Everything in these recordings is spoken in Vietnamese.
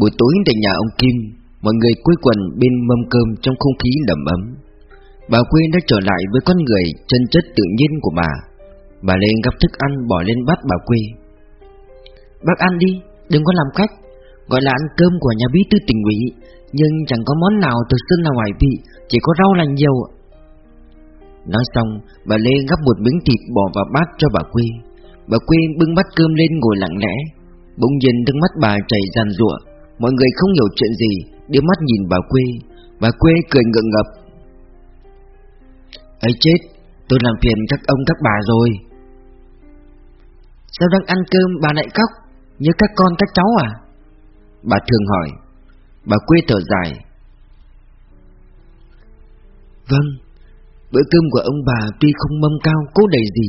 Buổi tối tại nhà ông Kim Mọi người quây quần bên mâm cơm trong không khí đầm ấm. Bà quê đã trở lại với con người chân chất tự nhiên của bà. Bà lên gấp thức ăn bỏ lên bát bà quê. Bác ăn đi, đừng có làm khách. Gọi là ăn cơm của nhà bí thư tỉnh ủy Nhưng chẳng có món nào thực sự là ngoài vị Chỉ có rau là nhiều. Nói xong Bà Lê gắp một miếng thịt bỏ vào bát cho bà Quy. Bà Quy bưng bát cơm lên ngồi lặng lẽ. Bỗng nhiên nước mắt bà chảy ràn rụa Mọi người không hiểu chuyện gì, Đưa mắt nhìn bà Quê Bà Quê cười ngượng ngập. Ấy chết, Tôi làm phiền các ông các bà rồi. Sao đang ăn cơm bà lại khóc? Như các con các cháu à? Bà thường hỏi. Bà Quê thở dài. Vâng Bữa cơm của ông bà tuy không mâm cao, cố đầy gì,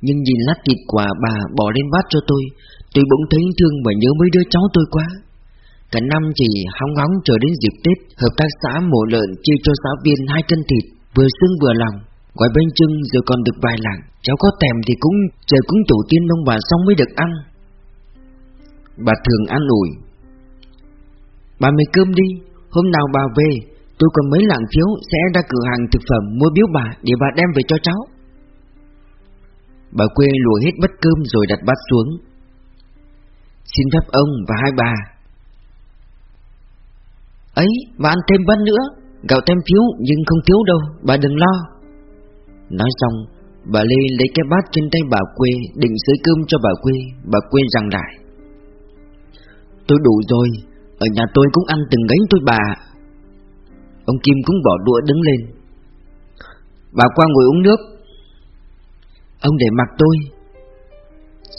Nhưng nhìn lát thịt quả bà bỏ lên bát cho tôi Tôi bỗng thấy thương và nhớ mấy đứa cháu tôi quá. Cả năm chỉ hóng hóng chờ đến dịp Tết, Hợp tác xã mổ lợn chia cho giáo viên hai cân thịt, Vừa xương vừa lòng. Gói bánh trưng rồi còn được vài lạng. Cháu có tèm thì cũng chờ cúng tổ tiên ông bà xong mới được ăn. Bà thường ăn ủi, Bà mày cơm đi, Hôm nào bà về, Tôi còn mấy lạng phiếu sẽ ra cửa hàng thực phẩm mua biếu bà để bà đem về cho cháu. Bà quê lùa hết bát cơm rồi đặt bát xuống. Xin phép ông và hai bà Ấy, bà ăn thêm bát nữa Gạo thêm phiếu nhưng không thiếu đâu Bà đừng lo. Nói xong Bà Lê lấy cái bát trên tay bà quê Định xới cơm cho bà quê Bà quê rằng lại. Tôi đủ rồi Ở nhà tôi cũng ăn từng gánh tôi bà. Ông Kim cũng bỏ đũa đứng lên. Bà qua ngồi uống nước. Ông để mặc tôi.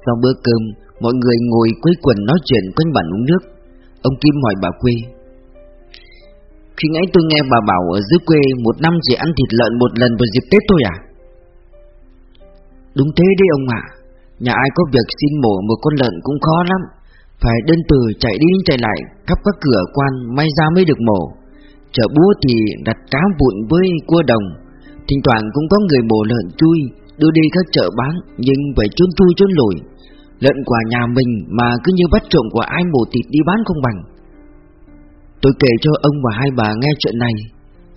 Sau bữa cơm Mọi người ngồi quây quần nói chuyện quanh bàn uống nước. Ông Kim hỏi bà quê khi nãy tôi nghe bà bảo ở dưới quê Một năm chỉ ăn thịt lợn một lần vào dịp Tết thôi à? Đúng thế đấy ông ạ. Nhà ai có việc xin mổ một con lợn cũng khó lắm. Phải đơn từ chạy đi chạy lại, Khắp các cửa quan may ra mới được mổ. Chợ búa thì đặt cá vụn với cua đồng. Thỉnh thoảng cũng có người mổ lợn chui, Đưa đi các chợ bán, Nhưng phải trốn chui trốn lùi Lợn quả nhà mình mà cứ như bắt trộm của ai mổ thịt đi bán không bằng. Tôi kể cho ông và hai bà nghe chuyện này.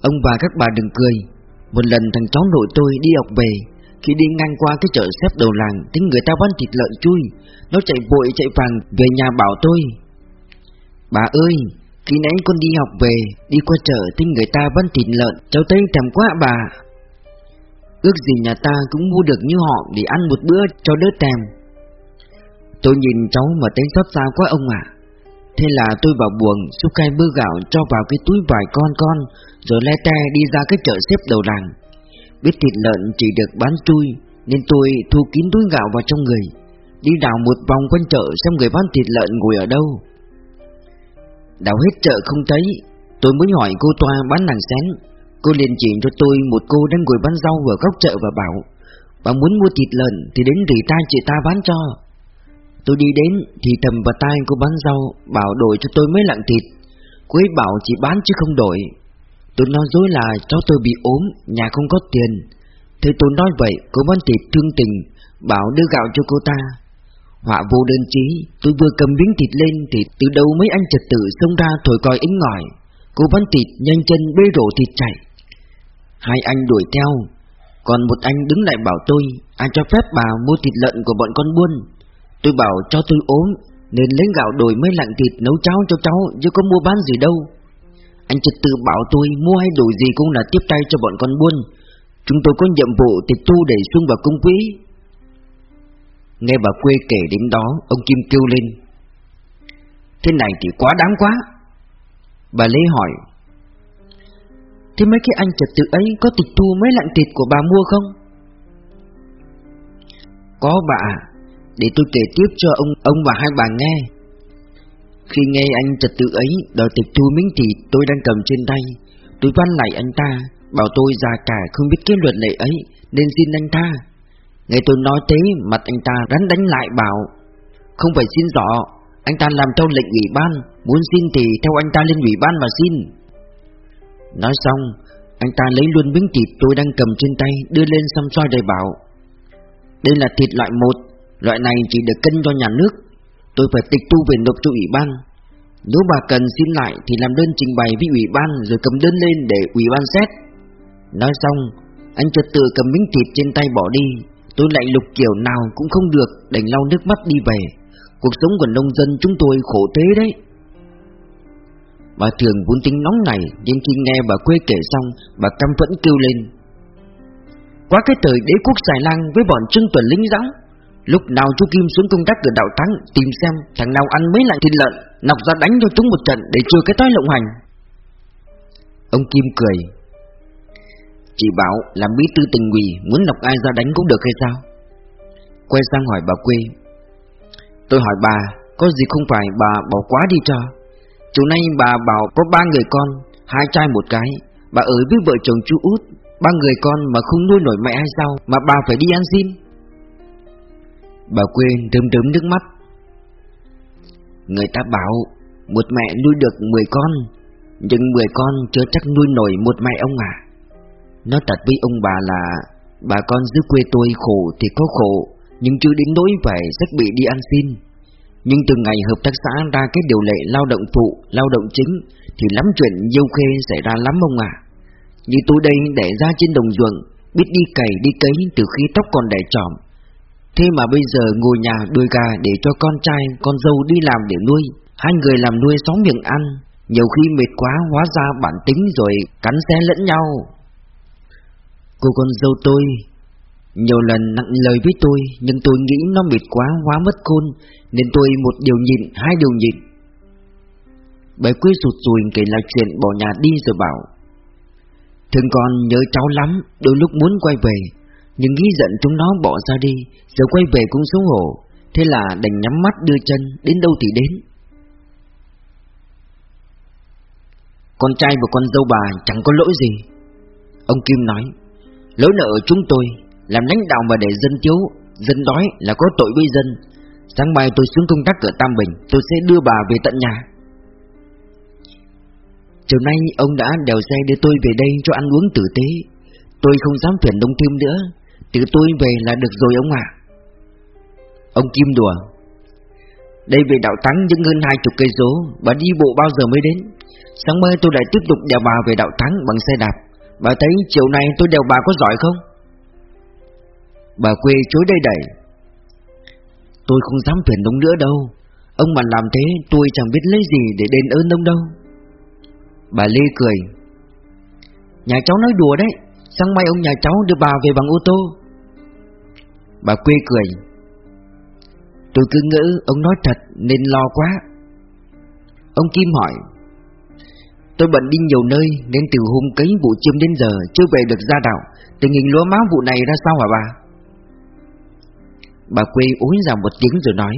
Ông và các bà đừng cười. Một lần thằng cháu nội tôi đi học về, Khi đi ngang qua cái chợ xếp đầu làng Thấy người ta bán thịt lợn chui. Nó chạy vội chạy vàng về nhà bảo tôi, Bà ơi, khi nãy con đi học về, Đi qua chợ thấy người ta bán thịt lợn, Cháu thấy thèm quá bà. Ước gì nhà ta cũng mua được như họ Để ăn một bữa cho đỡ tèm Tôi nhìn cháu mà thấy xót xa quá ông ạ. Thế là tôi vào buồng, Xúc cây bơ gạo cho vào cái túi vài con con, Rồi le te đi ra cái chợ xếp đầu làng. Biết thịt lợn chỉ được bán chui, Nên tôi thu kín túi gạo vào trong người. Đi đào một vòng quanh chợ xem người bán thịt lợn ngồi ở đâu. Đào hết chợ không thấy, Tôi mới hỏi cô Toa bán nàng xén. Cô liền chỉ cho tôi một cô đang ngồi bán rau ở góc chợ và bảo, Bà muốn mua thịt lợn thì đến rỉ ta, chị ta bán cho. Tôi đi đến thì thầm vào tay cô bán rau, Bảo đổi cho tôi mấy lạng thịt. Cô ấy bảo chỉ bán chứ không đổi. Tôi nói dối là cháu tôi bị ốm, Nhà không có tiền. Thế tôi nói vậy, cô bán thịt thương tình, Bảo đưa gạo cho cô ta. Họa vô đơn chí, Tôi vừa cầm miếng thịt lên Thì từ đâu mấy anh trật tự xông ra thổi còi ính ngòi. Cô bán thịt nhanh chân bê rổ thịt chạy. Hai anh đuổi theo. Còn một anh đứng lại bảo tôi, Ai cho phép bà mua thịt lợn của bọn con buôn? Tôi bảo, cho tôi ốm, Nên lấy gạo đổi mấy lạng thịt nấu cháo cho cháu, Chứ có mua bán gì đâu. Anh trật tự bảo tôi, mua hay đổi gì cũng là tiếp tay cho bọn con buôn. Chúng tôi có nhiệm vụ tịch thu để xung vào công quỹ. Nghe bà quê kể đến đó, Ông Kim kêu lên, Thế này thì quá đáng quá. Bà Lê hỏi, Thế mấy cái anh trật tự ấy Có tịch thu mấy lạng thịt của bà mua không? Có bà à. Để tôi kể tiếp cho ông ông và hai bà nghe. Khi nghe anh trật tự ấy, Đòi tịch thu miếng thịt tôi đang cầm trên tay, Tôi văn lại anh ta, Bảo tôi già cả không biết cái luật lệ ấy, Nên xin anh ta Nghe tôi nói thế, mặt anh ta rắn đánh lại bảo, Không phải xin rõ, Anh ta làm theo lệnh ủy ban, Muốn xin thì theo anh ta lên ủy ban mà xin. Nói xong, Anh ta lấy luôn miếng thịt tôi đang cầm trên tay, Đưa lên xăm soi đầy bảo, Đây là thịt loại một Loại này chỉ được cân cho nhà nước Tôi phải tịch thu về nộp cho ủy ban Nếu bà cần xin lại thì làm đơn trình bày với ủy ban rồi cầm đơn lên để ủy ban xét. Nói xong, anh trật tự cầm miếng thịt trên tay bỏ đi. Tôi lại lục kiểu nào cũng không được, đành lau nước mắt đi về. Cuộc sống của nông dân chúng tôi khổ thế đấy. Bà thường vốn tính nóng này Nhưng khi nghe bà quê kể xong Bà căm phẫn kêu lên Quá cái thời đế quốc xài lang Với bọn trưng tuần lính giáo Lúc nào chú Kim xuống công tác từ đạo thắng, Tìm xem thằng nào ăn mấy lạng thịt lợn, Nọc ra đánh cho chúng một trận Để chưa cái tối lộng hành. Ông Kim cười. Chị bảo làm bí thư tình ủy, Muốn nọc ai ra đánh cũng được hay sao? Quay sang hỏi bà quê. Tôi hỏi bà, Có gì không phải bà bỏ quá đi cho? Chủ nay bà bảo có ba người con, Hai trai một cái. Bà ở với vợ chồng chú út, Ba người con mà không nuôi nổi mẹ hay sao Mà bà phải đi ăn xin? Bà quên đơm đớm nước mắt. Người ta bảo Một mẹ nuôi được mười con Nhưng mười con chưa chắc nuôi nổi một mẹ ông à. Nói thật với ông bà là Bà con dưới quê tôi khổ thì có khổ Nhưng chưa đến nỗi phải rất bị đi ăn xin. Nhưng từ ngày hợp tác xã ra cái điều lệ lao động phụ, lao động chính Thì lắm chuyện nhiều khê xảy ra lắm ông à. Như tôi đây để ra trên đồng ruộng Biết đi cày đi cấy từ khi tóc còn đẻ trọm Thế mà bây giờ ngồi nhà đuôi gà để cho con trai, con dâu đi làm để nuôi Hai người làm nuôi xóm miệng ăn Nhiều khi mệt quá hóa ra bản tính rồi cắn xé lẫn nhau. Cô con dâu tôi nhiều lần nặng lời với tôi Nhưng tôi nghĩ nó mệt quá hóa mất khôn Nên tôi một điều nhịn Hai điều nhịn. Bà quê sụt sùi kể lại chuyện bỏ nhà đi rồi bảo Thường con nhớ cháu lắm Đôi lúc muốn quay về nhưng nghĩ giận chúng nó bỏ ra đi Giờ quay về cũng xấu hổ. Thế là đành nhắm mắt đưa chân Đến đâu thì đến. Con trai và con dâu bà chẳng có lỗi gì. Ông Kim nói Lỗi nợ chúng tôi, làm lãnh đạo mà để dân thiếu, Dân đói là có tội với dân. Sáng mai tôi xuống công tác ở Tam Bình, Tôi sẽ đưa bà về tận nhà. Chiều nay ông đã đèo xe đưa tôi về đây cho ăn uống tử tế. Tôi không dám phiền đông thêm nữa. Tự tôi về là được rồi ông ạ. Ông Kim đùa, Đây về đạo thắng những hơn hai chục cây số, Bà đi bộ bao giờ mới đến? Sáng mai tôi lại tiếp tục đèo bà về đạo thắng bằng xe đạp. Bà thấy chiều nay tôi đèo bà có giỏi không? Bà quê chối đây đẩy. Tôi không dám phiền ông nữa đâu. Ông mà làm thế, tôi chẳng biết lấy gì để đền ơn ông đâu. Bà Lê cười. Nhà cháu nói đùa đấy. Sáng mai ông nhà cháu đưa bà về bằng ô tô. Bà quê cười. Tôi cứ ngỡ ông nói thật nên lo quá. Ông Kim hỏi, Tôi bận đi nhiều nơi nên từ hôm cấy vụ chiêm đến giờ chưa về được ra đảo. Tình hình lúa má vụ này ra sao hả bà? Bà quê úi ra một tiếng rồi nói,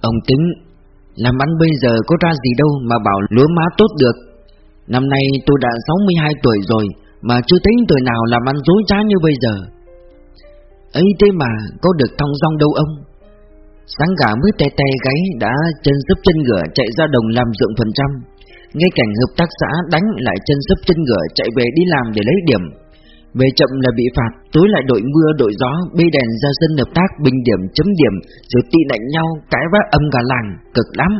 Ông tính, Làm ăn bây giờ có ra gì đâu mà bảo lúa má tốt được. Năm nay tôi đã 62 tuổi rồi Mà chưa thấy tuổi nào làm ăn dối trá như bây giờ ấy thế mà có được thong dong đâu ông Sáng gà mới tè tè gáy đã chân sấp chân ngựa chạy ra đồng làm ruộng phần trăm Ngay cảnh hợp tác xã đánh lại chân sấp chân ngựa chạy về đi làm để lấy điểm về chậm là bị phạt, tối lại đội mưa đội gió, bê đèn ra dân hợp tác bình điểm chấm điểm, rồi tị nạnh nhau, cái vác âm cả làng, cực lắm.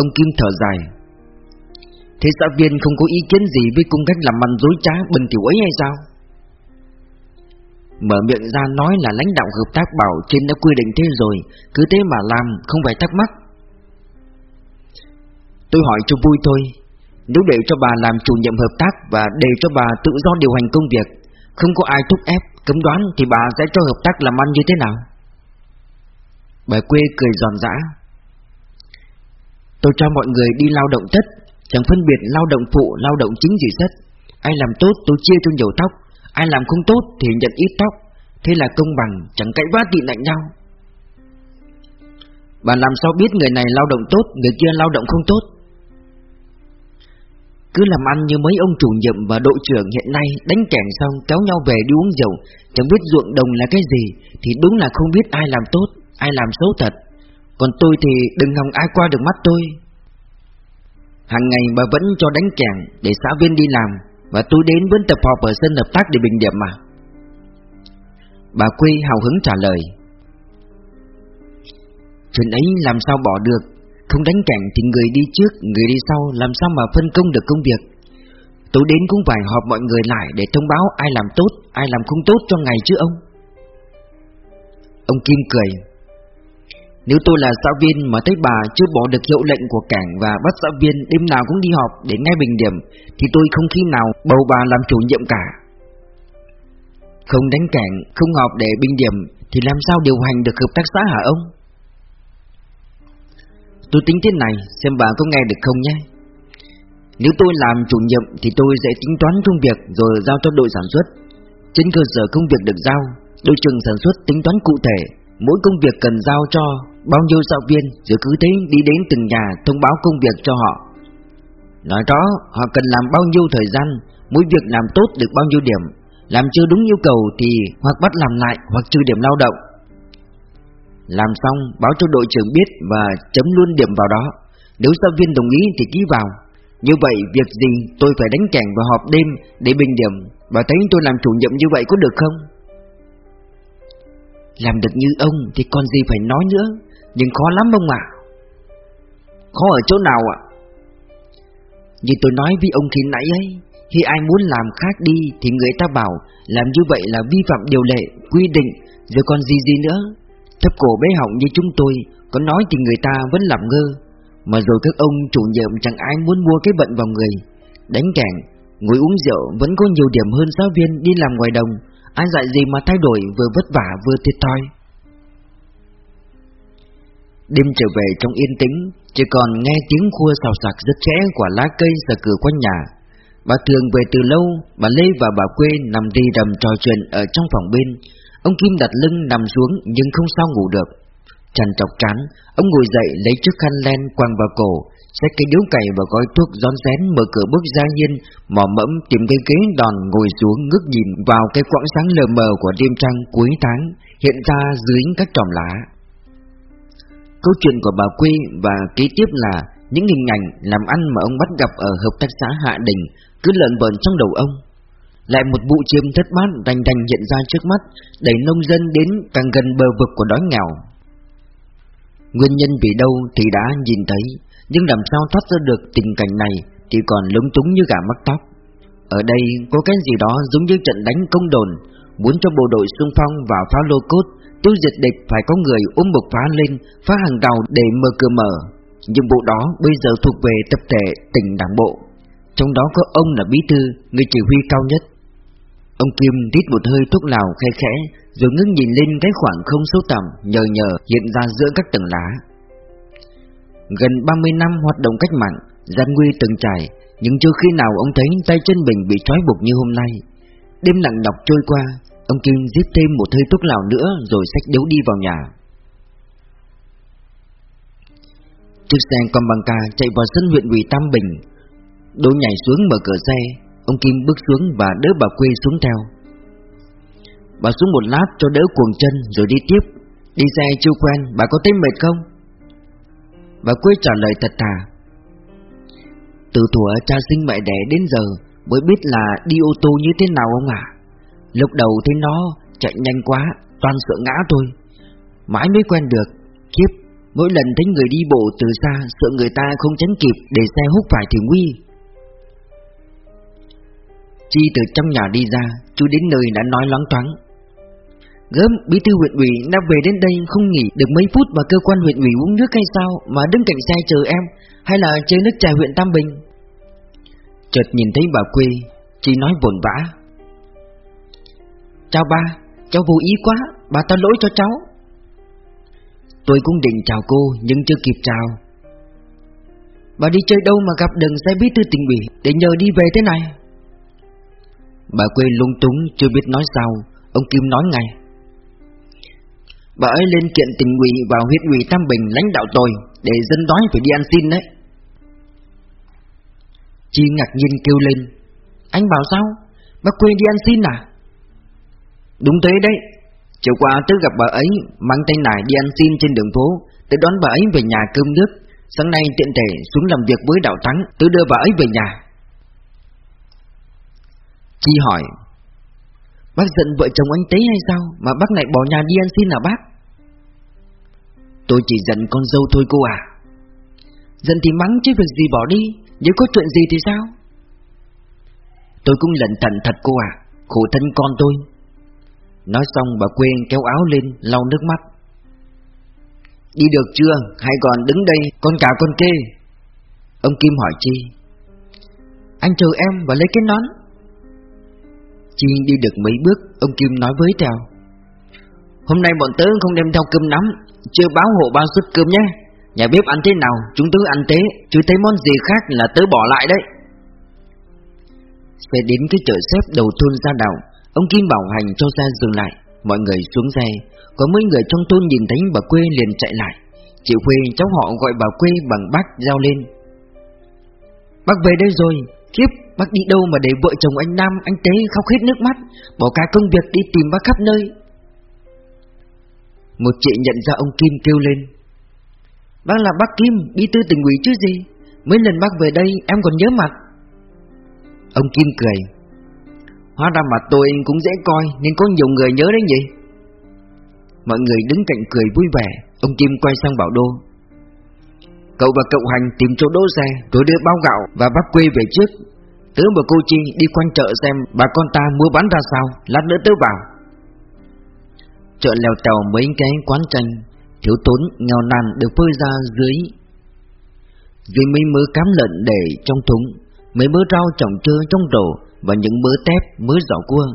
Ông Kim thở dài. Thế xã viên không có ý kiến gì với cung cách làm ăn dối trá bình tiểu ấy hay sao? Mở miệng ra nói là lãnh đạo hợp tác bảo trên đã quy định thế rồi, cứ thế mà làm, không phải thắc mắc. Tôi hỏi cho vui thôi, nếu để cho bà làm chủ nhiệm hợp tác và để cho bà tự do điều hành công việc, không có ai thúc ép, cấm đoán thì bà sẽ cho hợp tác làm ăn như thế nào? Bà quê cười giòn giã. Tôi cho mọi người đi lao động tất, chẳng phân biệt lao động phụ, lao động chính gì hết. Ai làm tốt tôi chia cho nhiều tóc, ai làm không tốt thì nhận ít tóc. Thế là công bằng, chẳng cãi vã tị nạnh nhau. Bà làm sao biết người này lao động tốt, người kia lao động không tốt? Cứ làm ăn như mấy ông chủ nhiệm và đội trưởng hiện nay đánh kẻng xong kéo nhau về đi uống rượu, chẳng biết ruộng đồng là cái gì, thì đúng là không biết ai làm tốt, ai làm xấu thật. Còn tôi thì đừng hòng ai qua được mắt tôi. Hàng ngày bà vẫn cho đánh kẻng để xã viên đi làm, và tôi đến với tập họp ở sân hợp tác để bình điểm mà. Bà Quy hào hứng trả lời. Chuyện ấy làm sao bỏ được Không đánh cảnh thì người đi trước, Người đi sau, làm sao mà phân công được công việc Tôi đến cũng phải họp mọi người lại Để thông báo ai làm tốt, Ai làm không tốt cho ngày chứ ông Ông Kim cười nếu tôi là giáo viên mà thấy bà chưa bỏ được hiệu lệnh của cảng Và bắt giáo viên đêm nào cũng đi họp để nghe bình điểm Thì tôi không khi nào bầu bà làm chủ nhiệm cả. Không đánh cảng, không họp để bình điểm Thì làm sao điều hành được hợp tác xã hả ông? Tôi tính thế này, xem bà có nghe được không nhé. Nếu tôi làm chủ nhiệm thì tôi sẽ tính toán công việc rồi giao cho đội sản xuất. Trên cơ sở công việc được giao Đội trưởng sản xuất tính toán cụ thể Mỗi công việc cần giao cho bao nhiêu giáo viên Rồi cứ thế đi đến từng nhà thông báo công việc cho họ. Nói đó, họ cần làm bao nhiêu thời gian, Mỗi việc làm tốt được bao nhiêu điểm. Làm chưa đúng yêu cầu thì hoặc bắt làm lại hoặc trừ điểm lao động. Làm xong, báo cho đội trưởng biết và chấm luôn điểm vào đó. Nếu giáo viên đồng ý thì ký vào. Như vậy, việc gì tôi phải đánh kèn và họp đêm để bình điểm Và thấy tôi làm chủ nhiệm như vậy có được không? Làm được như ông thì còn gì phải nói nữa. Nhưng khó lắm ông ạ. Khó ở chỗ nào ạ? Như tôi nói với ông khi nãy ấy Khi ai muốn làm khác đi Thì người ta bảo Làm như vậy là vi phạm điều lệ, quy định. Rồi còn gì gì nữa? Thấp cổ bé họng như chúng tôi Có nói thì người ta vẫn làm ngơ. Mà rồi các ông chủ nhiệm chẳng ai muốn mua cái bận vào người. Đánh kẻng Ngồi uống rượu vẫn có nhiều điểm hơn giáo viên đi làm ngoài đồng. Ai dạy gì mà thay đổi vừa vất vả vừa thiệt thòi. Đêm trở về trong yên tĩnh, Chỉ còn nghe tiếng khua xào sạc rất trẻ Của lá cây ra cửa quanh nhà. Bà thường về từ lâu, Bà Lê và bà Quê nằm đi đầm trò chuyện Ở trong phòng bên. Ông Kim đặt lưng nằm xuống Nhưng không sao ngủ được. Trần chọc chán, Ông ngồi dậy lấy chiếc khăn len quàng vào cổ, Xách cái điếu cày và gói thuốc rón rén Mở cửa bước ra nhiên Mò mẫm tìm cái ghế đòn ngồi xuống ngước nhìn Vào cái quãng sáng lờ mờ của đêm trăng cuối tháng, Hiện ra dưới các tròm lá. Câu chuyện của bà Quy và kế tiếp là Những hình ảnh làm ăn mà ông bắt gặp ở hợp tác xã Hạ Đình Cứ lợn vợn trong đầu ông. Lại một vụ chiêm thất bát đành đành hiện ra trước mắt, Đẩy nông dân đến càng gần bờ vực của đói nghèo. Nguyên nhân vì đâu thì đã nhìn thấy, nhưng làm sao thoát ra được tình cảnh này Thì còn lúng túng như gà mắc tóc. Ở đây có cái gì đó giống như trận đánh công đồn, Muốn cho bộ đội xung phong vào phá lô cốt Tiêu diệt địch phải có người ôm bộc phá lên Phá hàng rào để mở cửa mở. Nhưng bộ đó bây giờ thuộc về tập thể tỉnh đảng bộ. Trong đó có ông là bí thư Người chỉ huy cao nhất. Ông Kim rít một hơi thuốc lào khe khẽ Rồi ngưng nhìn lên cái khoảng không sâu tầm Nhờ nhờ hiện ra giữa các tầng lá. Gần 30 năm hoạt động cách mạng, gian nguy từng trải, nhưng chưa khi nào ông thấy tay chân mình bị trói buộc như hôm nay. Đêm lặng nhọc trôi qua, ông Kim giết thêm một hơi thuốc lào nữa rồi xách điếu đi vào nhà. Chiếc xe con bằng ca chạy vào sân huyện ủy Tam Bình. Đỗ nhảy xuống mở cửa xe, ông Kim bước xuống và đỡ bà Quê xuống theo. Bà xuống một lát cho đỡ cuồng chân rồi đi tiếp. Đi xe chưa quen, bà có thấy mệt không? Bà Quê trả lời thật thà Từ thuở cha sinh mẹ đẻ đến giờ Mới biết là đi ô tô như thế nào ông ạ Lúc đầu thấy nó chạy nhanh quá Toàn sợ ngã thôi Mãi mới quen được Kiếp Mỗi lần thấy người đi bộ từ xa Sợ người ta không tránh kịp để xe hút phải thì nguy Chi từ trong nhà đi ra Chú đến nơi đã nói loáng toáng Gớm, bí thư huyện ủy đã về đến đây không nghỉ được mấy phút mà cơ quan huyện ủy uống nước hay sao mà đứng cạnh xe chờ em, hay là chơi nước trà huyện Tam Bình? Chợt nhìn thấy bà Quê, chị nói vồn vã. Chào ba, cháu vô ý quá, bà ta lỗi cho cháu. Tôi cũng định chào cô nhưng chưa kịp chào. Bà đi chơi đâu mà gặp đường xe bí thư tỉnh ủy để nhờ đi về thế này? Bà Quê lung túng chưa biết nói sao, ông Kim nói ngay. Bà ấy lên kiện tỉnh ủy và huyện ủy Tam Bình lãnh đạo tôi Để dân đói phải đi ăn xin đấy Chi ngạc nhiên kêu lên Anh bảo sao? Bác quên đi ăn xin à? Đúng thế đấy. Chiều qua tớ gặp bà ấy, Mang tay nải đi ăn xin trên đường phố. Tớ đón bà ấy về nhà cơm nước. Sáng nay tiện thể xuống làm việc với đạo Thắng, tớ đưa bà ấy về nhà. Chi hỏi, Bác giận vợ chồng anh Tế hay sao Mà bác lại bỏ nhà đi ăn xin à bác? Tôi chỉ giận con dâu thôi cô à. Giận thì mắng chứ việc gì bỏ đi. Nếu có chuyện gì thì sao? Tôi cũng lận thận thật cô à Khổ thân con tôi. Nói xong bà quên kéo áo lên, lau nước mắt. Đi được chưa? Hay còn đứng đây, con cả con kê? Ông Kim hỏi Chi. Anh chờ em và lấy cái nón. Chi đi được mấy bước, Ông Kim nói với Tèo. Hôm nay bọn tớ không đem theo cơm nắm, Chưa báo hộ bao suất cơm nhé. Nhà bếp ăn thế nào, Chúng tớ ăn thế, Chứ thấy món gì khác là tớ bỏ lại đấy. Xe đến cái chợ xếp đầu thôn ra đảo Ông Kim bảo hành cho xe dừng lại. Mọi người xuống xe. Có mấy người trong thôn nhìn thấy bà quê liền chạy lại. Chị Khuê, cháu họ gọi bà quê bằng bác giao lên. Bác về đây rồi. Kiếp, bác đi đâu mà để vợ chồng anh Nam, Anh Tế khóc hết nước mắt. Bỏ cả công việc đi tìm bác khắp nơi. Một chị nhận ra ông Kim kêu lên. Bác là bác Kim, Bí thư tỉnh ủy chứ gì? Mấy lần bác về đây, em còn nhớ mặt. Ông Kim cười. Hóa ra mặt tôi cũng dễ coi Nên có nhiều người nhớ đấy nhỉ? Mọi người đứng cạnh cười vui vẻ, Ông Kim quay sang bảo Đô Cậu và cậu Hành tìm chỗ đỗ xe Rồi đưa bao gạo và bắp quê về trước. Tớ và cô Chi đi quanh chợ xem Bà con ta mua bán ra sao, Lát nữa tớ vào. Chợ lèo tèo mấy cái quán tranh, Thiếu tốn nghèo nàn được phơi ra dưới. Dưới mấy mớ cám lợn để trong thúng Mấy mớ rau trồng trơ trong rổ và những mớ tép, mớ giỏ cua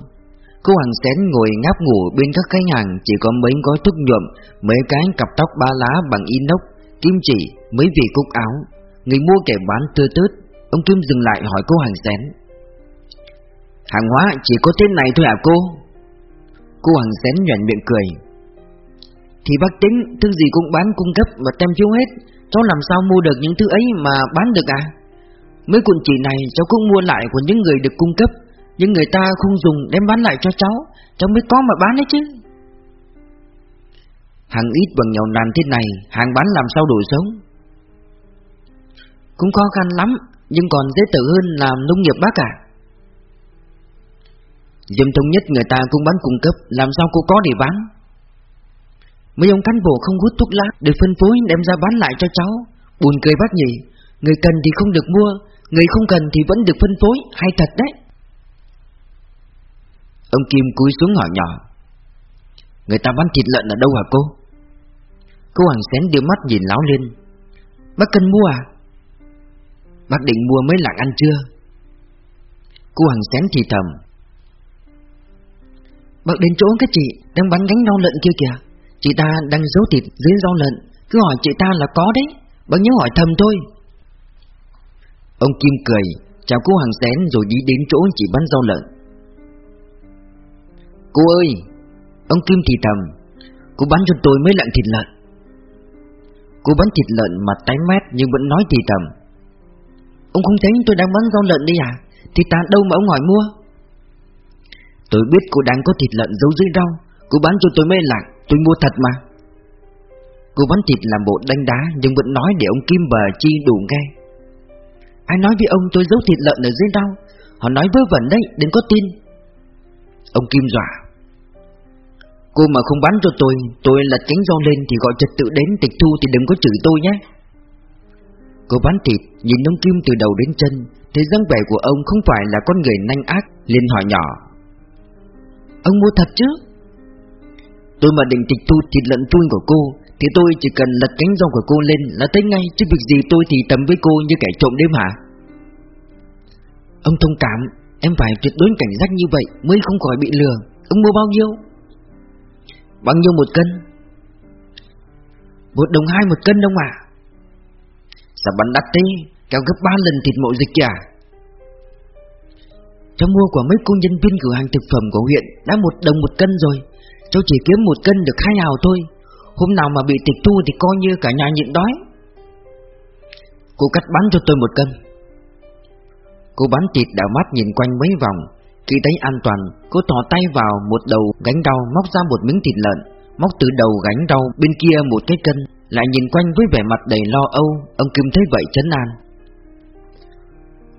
Cô hàng xén ngồi ngáp ngủ bên các cái hàng Chỉ có mấy gói thuốc nhuộm Mấy cái cặp tóc ba lá bằng inox Kim chỉ, mấy vị cúc áo. Người mua kẻ bán tươi tớt Ông Kim dừng lại hỏi cô hàng xén. Hàng hóa chỉ có tên này thôi à cô? Cô hàng xén nhuận miệng cười. Thì bác tính Thứ gì cũng bán cung cấp và tem chiếu hết Cháu làm sao mua được những thứ ấy mà bán được à? Mấy cuộn chỉ này cháu cũng mua lại của những người được cung cấp, Nhưng người ta không dùng đem bán lại cho cháu Cháu mới có mà bán đấy chứ. Hàng ít bằng nghèo nàn thế này, Hàng bán làm sao đổi sống? Cũng khó khăn lắm, Nhưng còn dễ tự hơn làm nông nghiệp bác à Dâm thống nhất người ta cũng bán cung cấp, Làm sao cô có để bán? Mấy ông cán bộ không hút thuốc lá Để phân phối đem ra bán lại cho cháu, Buồn cười bác nhỉ, Người cần thì không được mua Người không cần thì vẫn được phân phối Hay thật đấy. Ông Kim cúi xuống hỏi nhỏ. Người ta bán thịt lợn ở đâu hả cô? Cô hàng xén đưa mắt nhìn láo lên Bác cần mua à? Bác định mua mấy lạng ăn chưa? Cô hàng xén thì thầm. Bác đến chỗ các chị Đang bán gánh rau lợn kia kìa. Chị ta đang giấu thịt dưới rau lợn. Cứ hỏi chị ta là có đấy. Bác nhớ hỏi thầm thôi Ông Kim cười, Chào cô hàng xén rồi đi đến chỗ chị bán rau lợn. Cô ơi, Ông Kim thì thầm, Cô bán cho tôi mấy lạng thịt lợn. Cô bán thịt lợn mà tái mét nhưng vẫn nói thì thầm, Ông không thấy tôi đang bán rau lợn đi à? Thịt ta đâu mà ông hỏi mua? Tôi biết cô đang có thịt lợn giấu dưới rau, Cô bán cho tôi mấy lạng, Tôi mua thật mà. Cô bán thịt làm bộ đánh đá Nhưng vẫn nói để ông Kim bờ Chi đủ nghe. Ai nói với ông tôi giấu thịt lợn ở dưới đau? Họ nói vớ vẩn đấy, đừng có tin. Ông Kim dọa. Cô mà không bán cho tôi Tôi lật cánh rau lên thì gọi trật tự đến tịch thu Thì đừng có chửi tôi nhé. Cô bán thịt, Nhìn ông Kim từ đầu đến chân, Thấy dáng vẻ của ông không phải là con người nanh ác, liền hỏi nhỏ. Ông mua thật chứ? Tôi mà định tịch thu thịt lợn chui của cô thì tôi chỉ cần lật cánh rong của cô lên Là thấy ngay, chứ việc gì tôi thì tầm với cô như kẻ trộm đêm hả? Ông thông cảm, Em phải tuyệt đối cảnh giác như vậy Mới không khỏi bị lừa. Ông mua bao nhiêu? Bao nhiêu một cân? Một đồng hai một cân đâu mà. Sao bán đắt thế? Kéo gấp ba lần thịt mộ dịch kìa. Cháu mua của mấy cô nhân viên cửa hàng thực phẩm của huyện Đã một đồng một cân rồi. Cháu chỉ kiếm một cân được hai hào thôi. Hôm nào mà bị tịch thu thì coi như cả nhà nhịn đói. Cô cắt bán cho tôi một cân. Cô bán thịt đảo mắt nhìn quanh mấy vòng. Khi thấy an toàn, Cô thò tay vào một đầu gánh rau Móc ra một miếng thịt lợn, Móc từ đầu gánh rau bên kia một cái cân, Lại nhìn quanh với vẻ mặt đầy lo âu. Ông Kim thấy vậy chấn an.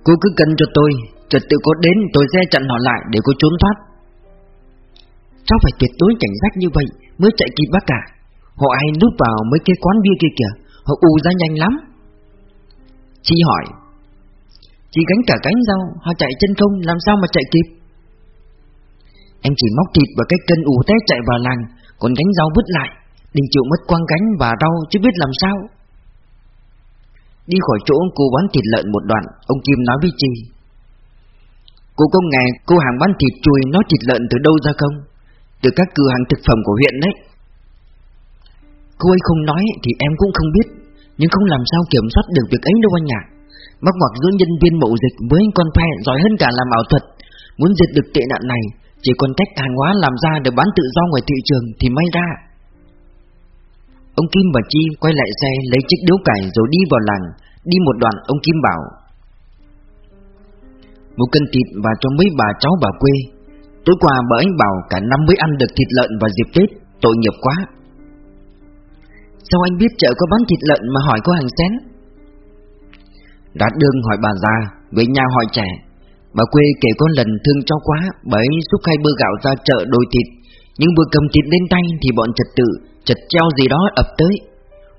Cô cứ cân cho tôi, Trật tự có đến tôi sẽ chặn họ lại Để cô trốn thoát. Cháu phải tuyệt đối cảnh giác như vậy Mới chạy kịp bác cả. Họ hay núp vào mấy cái quán bia kia kìa. Họ ù ra nhanh lắm. Chị hỏi, chị gánh cả cánh rau Họ chạy chân không? Làm sao mà chạy kịp? Em chỉ móc thịt và cái cân ù té chạy vào làng, Còn gánh rau vứt lại. Đình chịu mất quăng gánh và đau chứ biết làm sao. Đi khỏi chỗ cô bán thịt lợn một đoạn, Ông Kim nói với chị Cô có nghe cô hàng bán thịt chùi nói thịt lợn từ đâu ra không? Từ các cửa hàng thực phẩm của huyện đấy. Cô ấy không nói thì em cũng không biết, Nhưng không làm sao kiểm soát được việc ấy đâu anh ạ. Mắc ngoặc giữa nhân viên mậu dịch với con phe giỏi hơn cả làm ảo thuật. Muốn diệt được tệ nạn này, Chỉ còn cách hàng hóa làm ra để bán tự do ngoài thị trường thì may ra. Ông Kim và Chi quay lại xe lấy chiếc điếu cải rồi đi vào làng, Đi một đoạn ông Kim bảo. Một cân thịt và cho mấy bà cháu bà quê. Tối qua bà anh bảo cả năm mới ăn được thịt lợn vào dịp Tết, Tội nghiệp quá. Sao anh biết chợ có bán thịt lợn mà hỏi có hàng xén? Đạt đương hỏi bà già Với nhà hỏi trẻ. Bà quê kể có lần thương cho quá, Bà ấy xúc hai bơ gạo ra chợ đôi thịt. Nhưng vừa cầm thịt lên tay Thì bọn trật tự trật treo gì đó ập tới.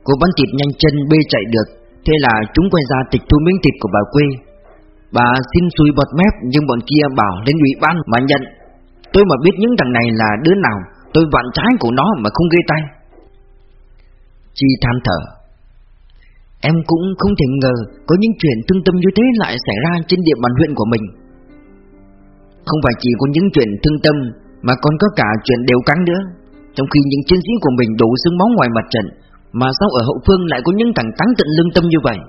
Cô bán thịt nhanh chân bê chạy được, Thế là chúng quay ra tịch thu miếng thịt của bà quê. Bà xin xui bọt mép, Nhưng bọn kia bảo lên ủy ban mà nhận. Tôi mà biết những thằng này là đứa nào, Tôi vặn trái của nó mà không gây tay Chi than thở. Em cũng không thể ngờ Có những chuyện thương tâm như thế lại xảy ra trên địa bàn huyện của mình. Không phải chỉ có những chuyện thương tâm Mà còn có cả chuyện đều cắn nữa. Trong khi những chiến sĩ của mình đủ xương máu ngoài mặt trận Mà sao ở hậu phương lại có những thằng táng tận lương tâm như vậy?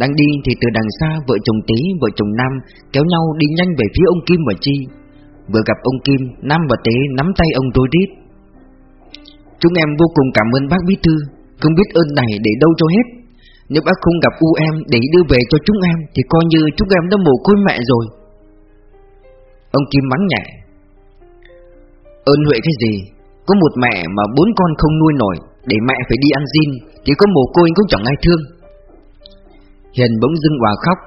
Đang đi thì từ đằng xa vợ chồng Tý, vợ chồng Nam kéo nhau đi nhanh về phía ông Kim và Chi. Vừa gặp ông Kim, Nam và Tế nắm tay ông rối rít. Chúng em vô cùng cảm ơn bác Bí Thư. Không biết ơn này để đâu cho hết. Nếu bác không gặp u em để đưa về cho chúng em, Thì coi như chúng em đã mồ côi mẹ rồi. Ông Kim mắng nhẹ. Ơn huệ cái gì? Có một mẹ mà bốn con không nuôi nổi, Để mẹ phải đi ăn xin, Thì có mồ côi cũng chẳng ai thương. Hiền bỗng dưng hòa khóc.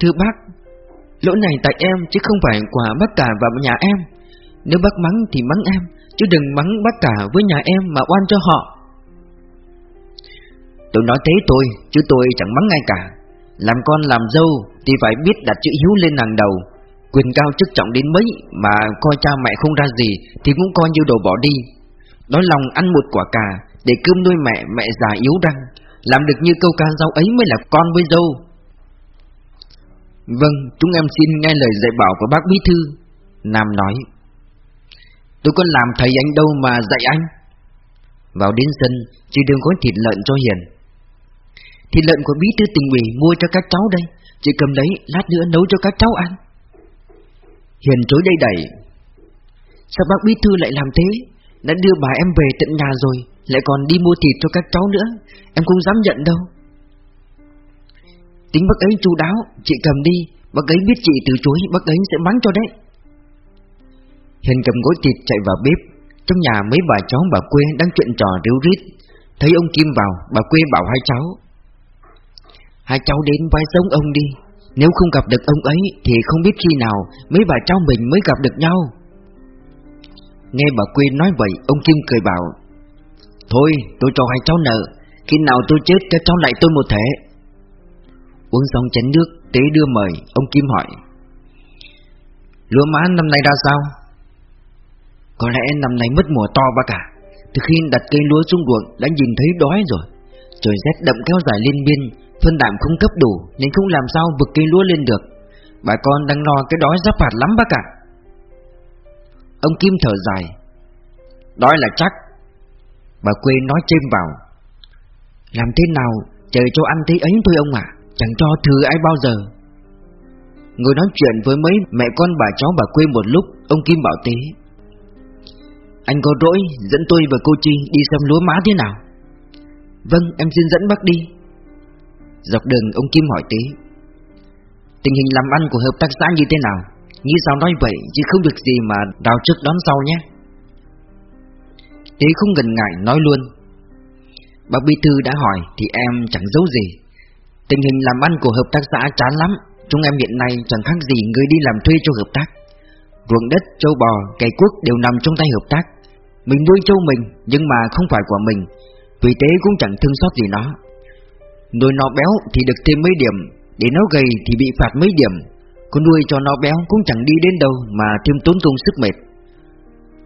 Thưa bác, Lỗi này tại em chứ không phải quả bác cả và nhà em. Nếu bác mắng thì mắng em. Chứ đừng mắng bác cả với nhà em mà oan cho họ. Tôi nói thế tôi Chứ tôi chẳng mắng ai cả. Làm con làm dâu Thì phải biết đặt chữ hiếu lên hàng đầu. Quyền cao chức trọng đến mấy Mà coi cha mẹ không ra gì Thì cũng coi như đồ bỏ đi. Nói lòng ăn một quả cà Để cơm nuôi mẹ mẹ già yếu răng Làm được như câu ca rau ấy mới là con với dâu. Vâng, chúng em xin nghe lời dạy bảo của bác Bí Thư. Nam nói Tôi có làm thầy anh đâu mà dạy anh. Vào đến sân Chị đừng có thịt lợn cho Hiền. Thịt lợn của bí thư tình ủy mua cho các cháu đây. Chị cầm lấy, lát nữa nấu cho các cháu ăn. Hiền chối đây đẩy. Sao bác bí thư lại làm thế? Đã đưa bà em về tận nhà rồi, Lại còn đi mua thịt cho các cháu nữa. Em không dám nhận đâu. Tính bác ấy chu đáo, Chị cầm đi. Bác ấy biết chị từ chối, Bác ấy sẽ mắng cho đấy. Hiền cầm gối thịt chạy vào bếp. Trong nhà mấy bà cháu bà quê đang chuyện trò ríu rít. Thấy ông Kim vào, Bà quê bảo hai cháu. Hai cháu đến vai sống ông đi. Nếu không gặp được ông ấy Thì không biết khi nào Mấy bà cháu mình mới gặp được nhau. Nghe bà quê nói vậy, Ông Kim cười bảo, Thôi, tôi cho hai cháu nợ. Khi nào tôi chết cho cháu lại tôi một thể Uống xong chén nước, Tế đưa mời, Ông Kim hỏi, Lúa má năm nay ra sao? Có lẽ năm nay mất mùa to bác cả. Từ khi đặt cây lúa xuống ruộng đã nhìn thấy đói rồi. Trời rét đậm kéo dài liên biên Phân đạm không cấp đủ Nên không làm sao vực cây lúa lên được. Bà con đang lo cái đói giáp phạt lắm bác cả Ông Kim thở dài. Đói là chắc. Bà quê nói chêm vào. Làm thế nào Trời cho ăn thế ấy thôi ông ạ, Chẳng cho thừa ai bao giờ. Ngồi nói chuyện với mấy mẹ con bà cháu bà quê một lúc, Ông Kim bảo tế anh có rỗi dẫn tôi và cô Chi đi xem lúa má thế nào? Vâng em xin dẫn bác đi. Dọc đường ông Kim hỏi tí Tình hình làm ăn của hợp tác xã như thế nào? Như sao nói vậy chứ không được gì mà đào trước đón sau nhé. Tế không ngần ngại nói luôn. Bác Bí Thư đã hỏi thì em chẳng giấu gì. Tình hình làm ăn của hợp tác xã chán lắm. Chúng em hiện nay chẳng khác gì người đi làm thuê cho hợp tác. Ruộng đất, châu bò, cây quốc đều nằm trong tay hợp tác. Mình nuôi trâu mình, Nhưng mà không phải của mình. Vì thế cũng chẳng thương xót gì nó. Nuôi nó béo thì được thêm mấy điểm, Để nó gầy thì bị phạt mấy điểm. Con nuôi cho nó béo cũng chẳng đi đến đâu Mà thêm tốn công sức mệt.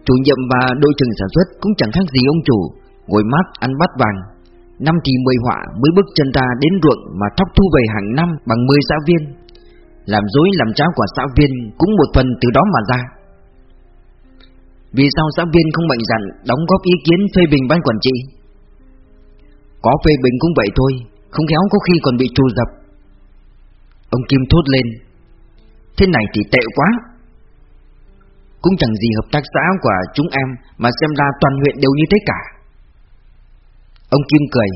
Chủ nhiệm và đội trưởng sản xuất Cũng chẳng khác gì ông chủ, Ngồi mát ăn bát vàng. Năm thì mười họa mới bước chân ta đến ruộng Mà thóc thu về hàng năm bằng 10 xã viên. Làm dối làm cháo của xã viên Cũng một phần từ đó mà ra. Vì sao giáo viên không mạnh dạn Đóng góp ý kiến phê bình ban quản trị? Có phê bình cũng vậy thôi, Không khéo có khi còn bị trù dập. Ông Kim thốt lên, Thế này thì tệ quá. Cũng chẳng gì hợp tác xã của chúng em Mà xem ra toàn huyện đều như thế cả. Ông Kim cười,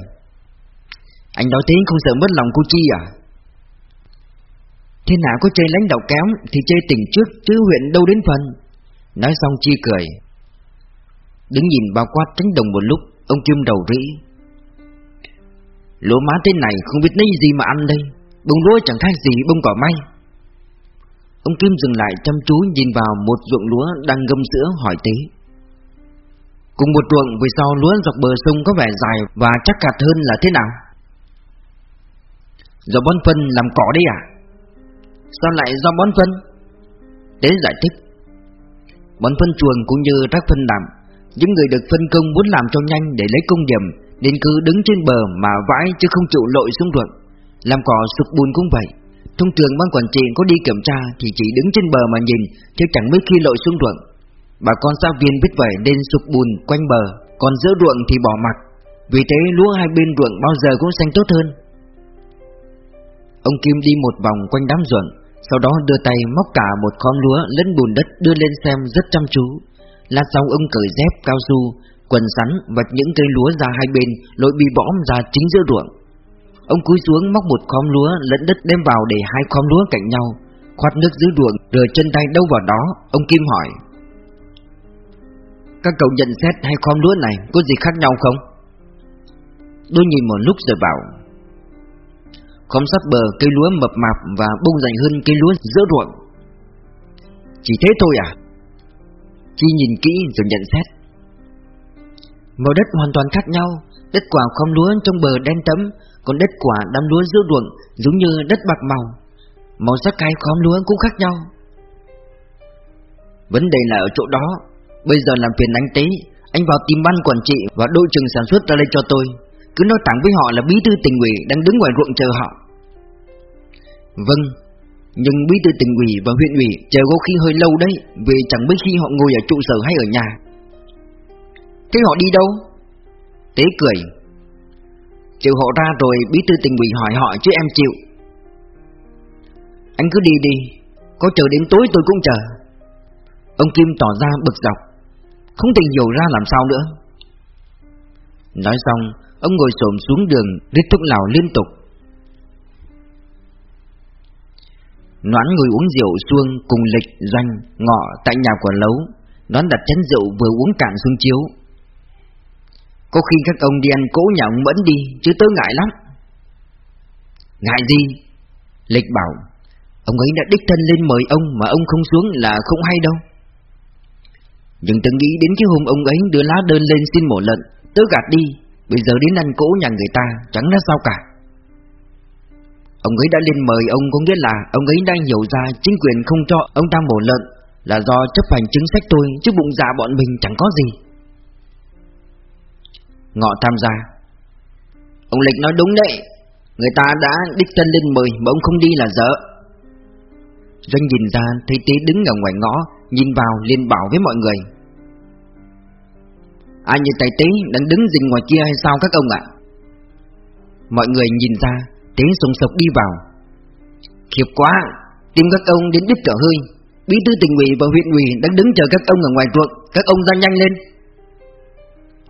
Anh nói thế không sợ mất lòng cô Chi à? Thế nào có chơi lãnh đạo kéo Thì chơi tỉnh trước chứ huyện đâu đến phần. Nói xong Chi cười Đứng nhìn bao quát cánh đồng một lúc, Ông Kim đầu rĩ Lúa má thế này không biết lấy gì mà ăn đây, Bông lúa chẳng khác gì bông cỏ may Ông Kim dừng lại chăm chú nhìn vào một ruộng lúa đang ngâm sữa, hỏi tí Cùng một ruộng vì sao lúa dọc bờ sông có vẻ dài và chắc cạt hơn là thế nào? Do bón phân làm cỏ đấy à? Sao lại do bón phân? Tế giải thích Bọn phân chuồng cũng như rác phân đạm Những người được phân công muốn làm cho nhanh để lấy công điểm, Nên cứ đứng trên bờ mà vãi chứ không chịu lội xuống ruộng. Làm cỏ sụp bùn cũng vậy. Thông thường ban quản trị có đi kiểm tra Thì chỉ đứng trên bờ mà nhìn, Chứ chẳng mấy khi lội xuống ruộng. Bà con giáo viên biết vậy nên sụp bùn quanh bờ, Còn giữa ruộng thì bỏ mặt. Vì thế lúa hai bên ruộng bao giờ cũng xanh tốt hơn. Ông Kim đi một vòng quanh đám ruộng. Sau đó đưa tay móc cả một con lúa lẫn bùn đất đưa lên xem rất chăm chú. Lát sau ông cởi dép cao su, Quần sắn vạch những cây lúa ra hai bên, Lội bị bõm ra chính giữa ruộng. Ông cúi xuống móc một khóm lúa lẫn đất đem vào để hai khóm lúa cạnh nhau, Khoát nước dưới ruộng rồi chân tay đâu vào đó, Ông Kim hỏi. Các cậu nhận xét hai khóm lúa này có gì khác nhau không? Tôi nhìn một lúc rồi bảo. Khóm sát bờ cây lúa mập mạp và bông dày hơn cây lúa giữa ruộng. Chỉ thế thôi à? Chi nhìn kỹ rồi nhận xét. Màu đất hoàn toàn khác nhau, Đất quả khóm lúa trong bờ đen tấm Còn đất quả đám lúa giữa ruộng giống như đất bạc màu. Màu sắc cây khóm lúa cũng khác nhau. Vấn đề là ở chỗ đó. Bây giờ làm phiền anh tế, Anh vào tìm ban quản trị và đội trưởng sản xuất ra đây cho tôi. Cứ nói thẳng với họ là bí thư tỉnh ủy đang đứng ngoài ruộng chờ họ. Vâng Nhưng bí thư tỉnh ủy và huyện ủy chờ có khi hơi lâu đấy, Vì chẳng mấy khi họ ngồi ở trụ sở hay ở nhà. Thế họ đi đâu? Tế cười. Chịu họ ra rồi, bí thư tỉnh ủy hỏi họ chứ em chịu. Anh cứ đi đi, Có chờ đến tối tôi cũng chờ. Ông Kim tỏ ra bực dọc, không thể hiểu ra làm sao nữa. Nói xong Ông ngồi xổm xuống đường Rít thuốc lào liên tục. Noãn ngồi uống rượu xuông Cùng lịch doanh ngọ Tại nhà của lấu Noãn đặt chén rượu vừa uống cạn xuống chiếu. Có khi các ông đi ăn cố nhà ông Mẫn đi, Chứ tớ ngại lắm. Ngại gì? Lịch bảo, Ông ấy đã đích thân lên mời ông Mà ông không xuống là không hay đâu. Nhưng tớ nghĩ đến cái hôm ông ấy đưa lá đơn lên xin mổ lợn, Tớ gạt đi. Bây giờ đến ăn cỗ nhà người ta, Chẳng là sao cả. Ông ấy đã lên mời ông có nghĩa là Ông ấy đang hiểu ra chính quyền không cho ông ta mổ lợn Là do chấp hành chính sách tôi, Chứ bụng dạ bọn mình chẳng có gì. Ngọ tham gia. Ông Lịch nói đúng đấy, Người ta đã đích thân lên mời Mà ông không đi là dở. Doanh nhìn ra, thấy Tế đứng ở ngoài ngõ, Nhìn vào liền bảo với mọi người Ai như tài tế đang đứng dình ngoài kia hay sao các ông ạ? Mọi người nhìn ra, Tế sùng sộc đi vào. Khiếp quá, Tìm các ông đến đứt cả hơi. Bí thư tỉnh ủy và huyện ủy đang đứng chờ các ông ở ngoài ruộng. Các ông ra nhanh lên.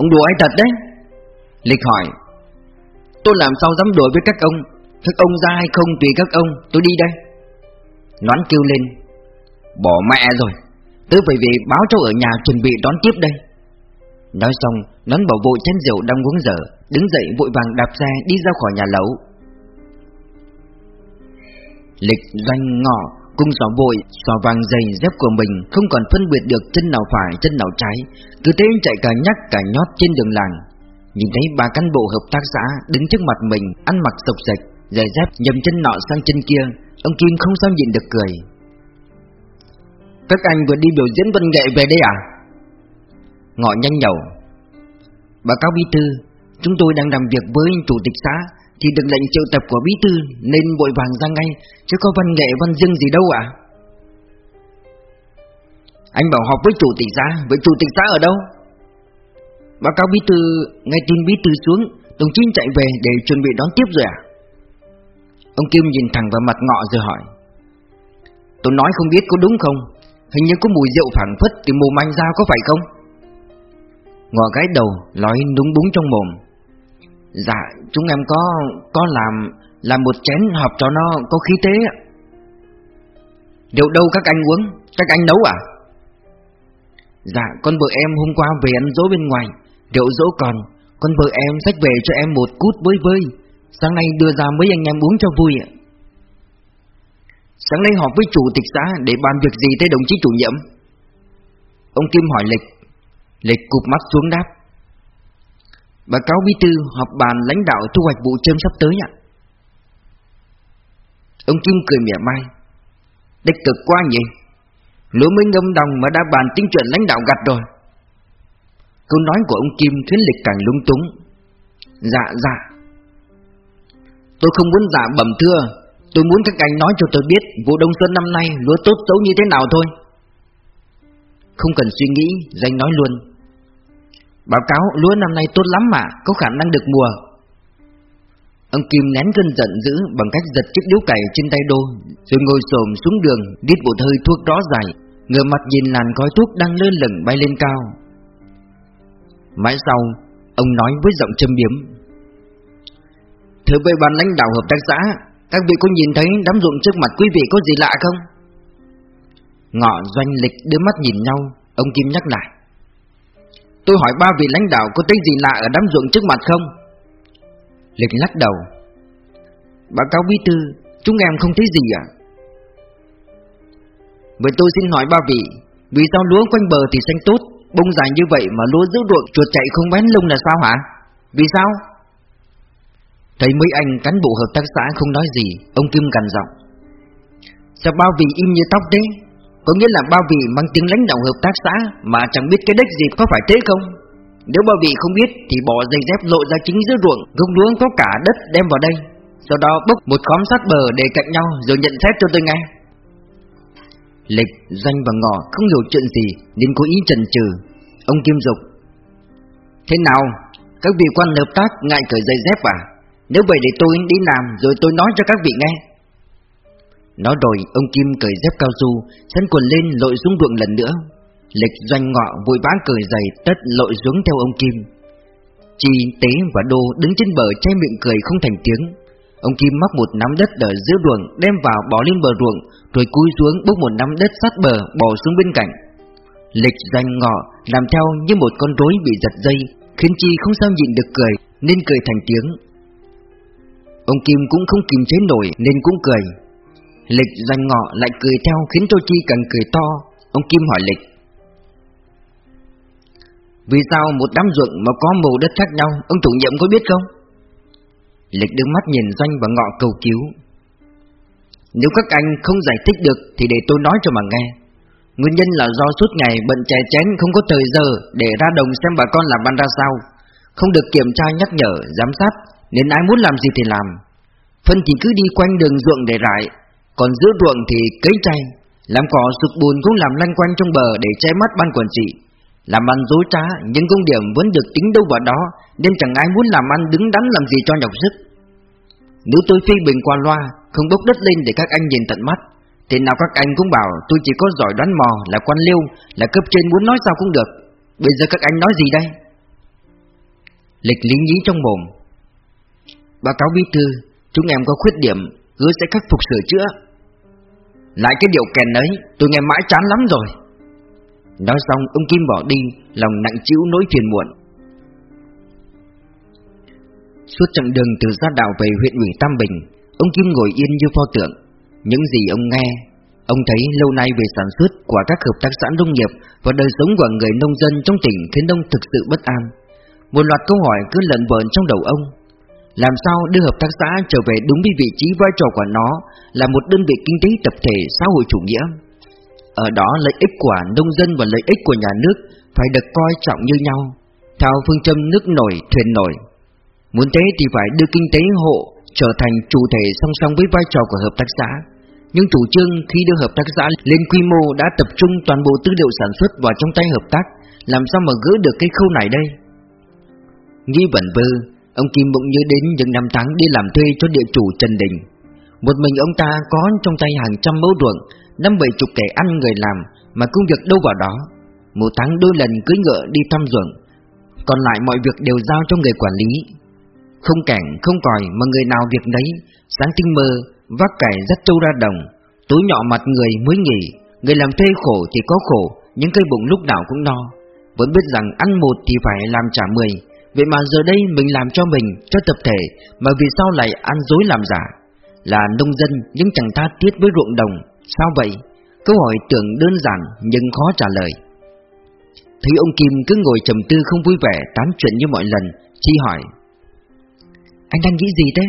Ông đùa ai thật đấy? Lịch hỏi. Tôi làm sao dám đùa với các ông? Các ông ra hay không tùy các ông, Tôi đi đây. Nón kêu lên. Bỏ mẹ rồi. Tớ phải về báo cho ở nhà chuẩn bị đón tiếp đây. Nói xong Nón bảo vội chén rượu đang uống dở Đứng dậy vội vàng đạp xe đi ra khỏi nhà lẩu Lịch doanh ngọ Cung xỏ vội, xò vàng dày dép của mình Không còn phân biệt được chân nào phải, chân nào trái. Cứ thế chạy cả nhắc cả nhót trên đường làng. Nhìn thấy ba cán bộ hợp tác xã Đứng trước mặt mình, ăn mặc sộc sạch Giày dép nhầm chân nọ sang chân kia Ông Kim không sao nhịn được cười. Các anh vừa đi biểu diễn văn nghệ về đây à? Ngọ nhanh nhậu. Báo cáo bí thư, Chúng tôi đang làm việc với chủ tịch xã, Thì được lệnh triệu tập của bí thư Nên vội vàng ra ngay, Chứ có văn nghệ, văn dương gì đâu ạ. Anh bảo họp với chủ tịch xã Với chủ tịch xã ở đâu? Báo cáo bí thư Ngay tin bí thư xuống, Đồng chí chạy về để chuẩn bị đón tiếp rồi à Ông Kim nhìn thẳng vào mặt ngọ rồi hỏi. Tôi nói không biết có đúng không? Hình như có mùi rượu phản phất từ mồm anh ra có phải không? Ngọ gái đầu nói đúng búng trong mồm. Dạ chúng em có có làm Làm một chén hộp cho nó có khí thế Điều đâu các anh uống? Các anh nấu à? Dạ con vợ em hôm qua về ăn dỗ bên ngoài Rượu dỗ còn. Con vợ em xách về cho em một cút bơi vơi. Sáng nay đưa ra mấy anh em uống cho vui ạ. Sáng nay họp với chủ tịch xã Để bàn việc gì tới đồng chí chủ nhiệm? Ông Kim hỏi Lịch. Lịch cụp mắt xuống đáp. Báo cáo bí thư họp bàn lãnh đạo thu hoạch vụ chôm sắp tới ạ. Ông Kim cười mỉa mai. Đích cực quá nhỉ. Lúa mới ngâm đồng mà đã bàn tính chuyện lãnh đạo gặt rồi. Câu nói của ông Kim khiến Lịch càng lung túng. Dạ dạ. Tôi không muốn giả bẩm thưa. Tôi muốn các anh nói cho tôi biết Vụ đông xuân năm nay lúa tốt xấu như thế nào thôi. Không cần suy nghĩ, Danh nói luôn. Báo cáo, lúa năm nay tốt lắm mà Có khả năng được mùa. Ông Kim nén cơn giận dữ Bằng cách giật chiếc điếu cày trên tay đô, Rồi ngồi xổm xuống đường, Đít bộ hơi thuốc rõ dài, Ngửa mặt nhìn làn khói thuốc đang lơ lửng bay lên cao. Mãi sau, Ông nói với giọng châm biếm. Thưa với ban lãnh đạo hợp tác xã, Các vị có nhìn thấy đám ruộng trước mặt quý vị có gì lạ không? Ngọ doanh lịch đưa mắt nhìn nhau, Ông Kim nhắc lại Tôi hỏi ba vị lãnh đạo có thấy gì lạ ở đám ruộng trước mặt không? Lịch lắc đầu Báo cáo bí thư, Chúng em không thấy gì ạ Vậy tôi xin hỏi ba vị, Vì sao lúa quanh bờ thì xanh tốt, Bông dài như vậy mà lúa giữ ruộng chuột chạy không bén lông là sao hả? Vì sao? Thấy mấy anh cán bộ hợp tác xã không nói gì, Ông Kim gằn giọng Sao bao vị im như tóc thế có nghĩa là bao vị mang tiếng lãnh đạo hợp tác xã Mà chẳng biết cái đất gì có phải thế không? Nếu bao vị không biết Thì bỏ dây dép lộ ra chính giữa ruộng Gông đuống có cả đất đem vào đây. Sau đó bốc một khóm sát bờ để cạnh nhau Rồi nhận xét cho tôi nghe. Lịch, danh và ngọ không hiểu chuyện gì Nên có ý chần chừ. Ông Kim dục Thế nào? Các vị quan hợp tác ngại cởi dây dép à? Nếu vậy để tôi đi làm rồi tôi nói cho các vị nghe. Nói rồi ông Kim cởi dép cao su Sân quần lên lội xuống ruộng lần nữa. Lịch doanh ngọ vội vã cởi giày tất lội xuống theo ông Kim. Chi, Tế và Đô đứng trên bờ che miệng cười không thành tiếng. Ông Kim móc một nắm đất ở giữa ruộng Đem vào bỏ lên bờ ruộng Rồi cúi xuống bốc một nắm đất sát bờ bỏ xuống bên cạnh. Lịch doanh ngọ làm theo như một con rối bị giật dây Khiến Chi không sao nhịn được cười Nên cười thành tiếng. Ông Kim cũng không kìm chế nổi nên cũng cười. Lịch danh ngọ lại cười theo khiến Tô Chi càng cười to. Ông Kim hỏi Lịch. Vì sao một đám ruộng mà có màu đất khác nhau Ông chủ nhiệm có biết không? Lịch đứng mắt nhìn Doanh và ngọ cầu cứu. Nếu các anh không giải thích được Thì để tôi nói cho mà nghe. Nguyên nhân là do suốt ngày bận chè chén Không có thời giờ để ra đồng xem bà con làm ăn ra sao. Không được kiểm tra nhắc nhở, giám sát nên ai muốn làm gì thì làm. Phân thì cứ đi quanh đường ruộng để rải. Còn giữa ruộng thì cấy chay Làm cỏ sụp bùn cũng làm lanh quanh trong bờ để che mắt ban quản trị. Làm ăn dối trá nhưng công điểm vẫn được tính đâu vào đó, Nên chẳng ai muốn làm ăn đứng đắn làm gì cho nhọc sức. Nếu tôi phi bình qua loa, Không bốc đất lên để các anh nhìn tận mắt, Thì nào các anh cũng bảo tôi chỉ có giỏi đoán mò Là quan liêu, Là cấp trên muốn nói sao cũng được. Bây giờ các anh nói gì đây? Lịch lý nhí trong mồm. Báo cáo bí thư, Chúng em có khuyết điểm, Hứa sẽ khắc phục sửa chữa. Lại cái điều kèn ấy, Tôi nghe mãi chán lắm rồi Nói xong, ông Kim bỏ đi, Lòng nặng chịu nỗi phiền muộn Suốt chặng đường từ gia đạo về huyện ủy Tam Bình, Ông Kim ngồi yên như pho tượng Những gì ông nghe, Ông thấy lâu nay về sản xuất của các hợp tác xã nông nghiệp và đời sống của người nông dân trong tỉnh khiến ông thực sự bất an. Một loạt câu hỏi cứ lận vợn trong đầu ông. Làm sao đưa hợp tác xã trở về đúng với vị trí vai trò của nó là một đơn vị kinh tế tập thể xã hội chủ nghĩa? Ở đó lợi ích của nông dân và lợi ích của nhà nước phải được coi trọng như nhau, theo phương châm nước nổi thuyền nổi. Muốn thế thì phải đưa kinh tế hộ trở thành chủ thể song song với vai trò của hợp tác xã. Nhưng chủ trương khi đưa hợp tác xã lên quy mô đã tập trung toàn bộ tư liệu sản xuất vào trong tay hợp tác, làm sao mà gỡ được cái khâu này đây? Nghi vẩn vơ, ông Kim bỗng nhớ đến những năm tháng đi làm thuê cho địa chủ Trần Đình. Một mình ông ta có trong tay hàng trăm mẫu ruộng, năm bảy chục kẻ ăn người làm, mà công việc đâu vào đó. Một tháng đôi lần cưỡi ngựa đi thăm ruộng, còn lại mọi việc đều giao cho người quản lý. Không cảnh, không còi mà người nào việc đấy, sáng tinh mơ, vác cải rất trâu ra đồng, tối nhỏ mặt người mới nghỉ, người làm thuê khổ thì có khổ, những cây bụng lúc nào cũng no. Vẫn biết rằng ăn một thì phải làm trả mười, vậy mà giờ đây mình làm cho mình, cho tập thể, mà vì sao lại ăn dối làm giả? Là nông dân nhưng chẳng tha thiết với ruộng đồng, sao vậy? Câu hỏi tưởng đơn giản nhưng khó trả lời. Thấy ông Kim cứ ngồi trầm tư không vui vẻ tán chuyện như mọi lần, Chi hỏi. Anh đang nghĩ gì thế?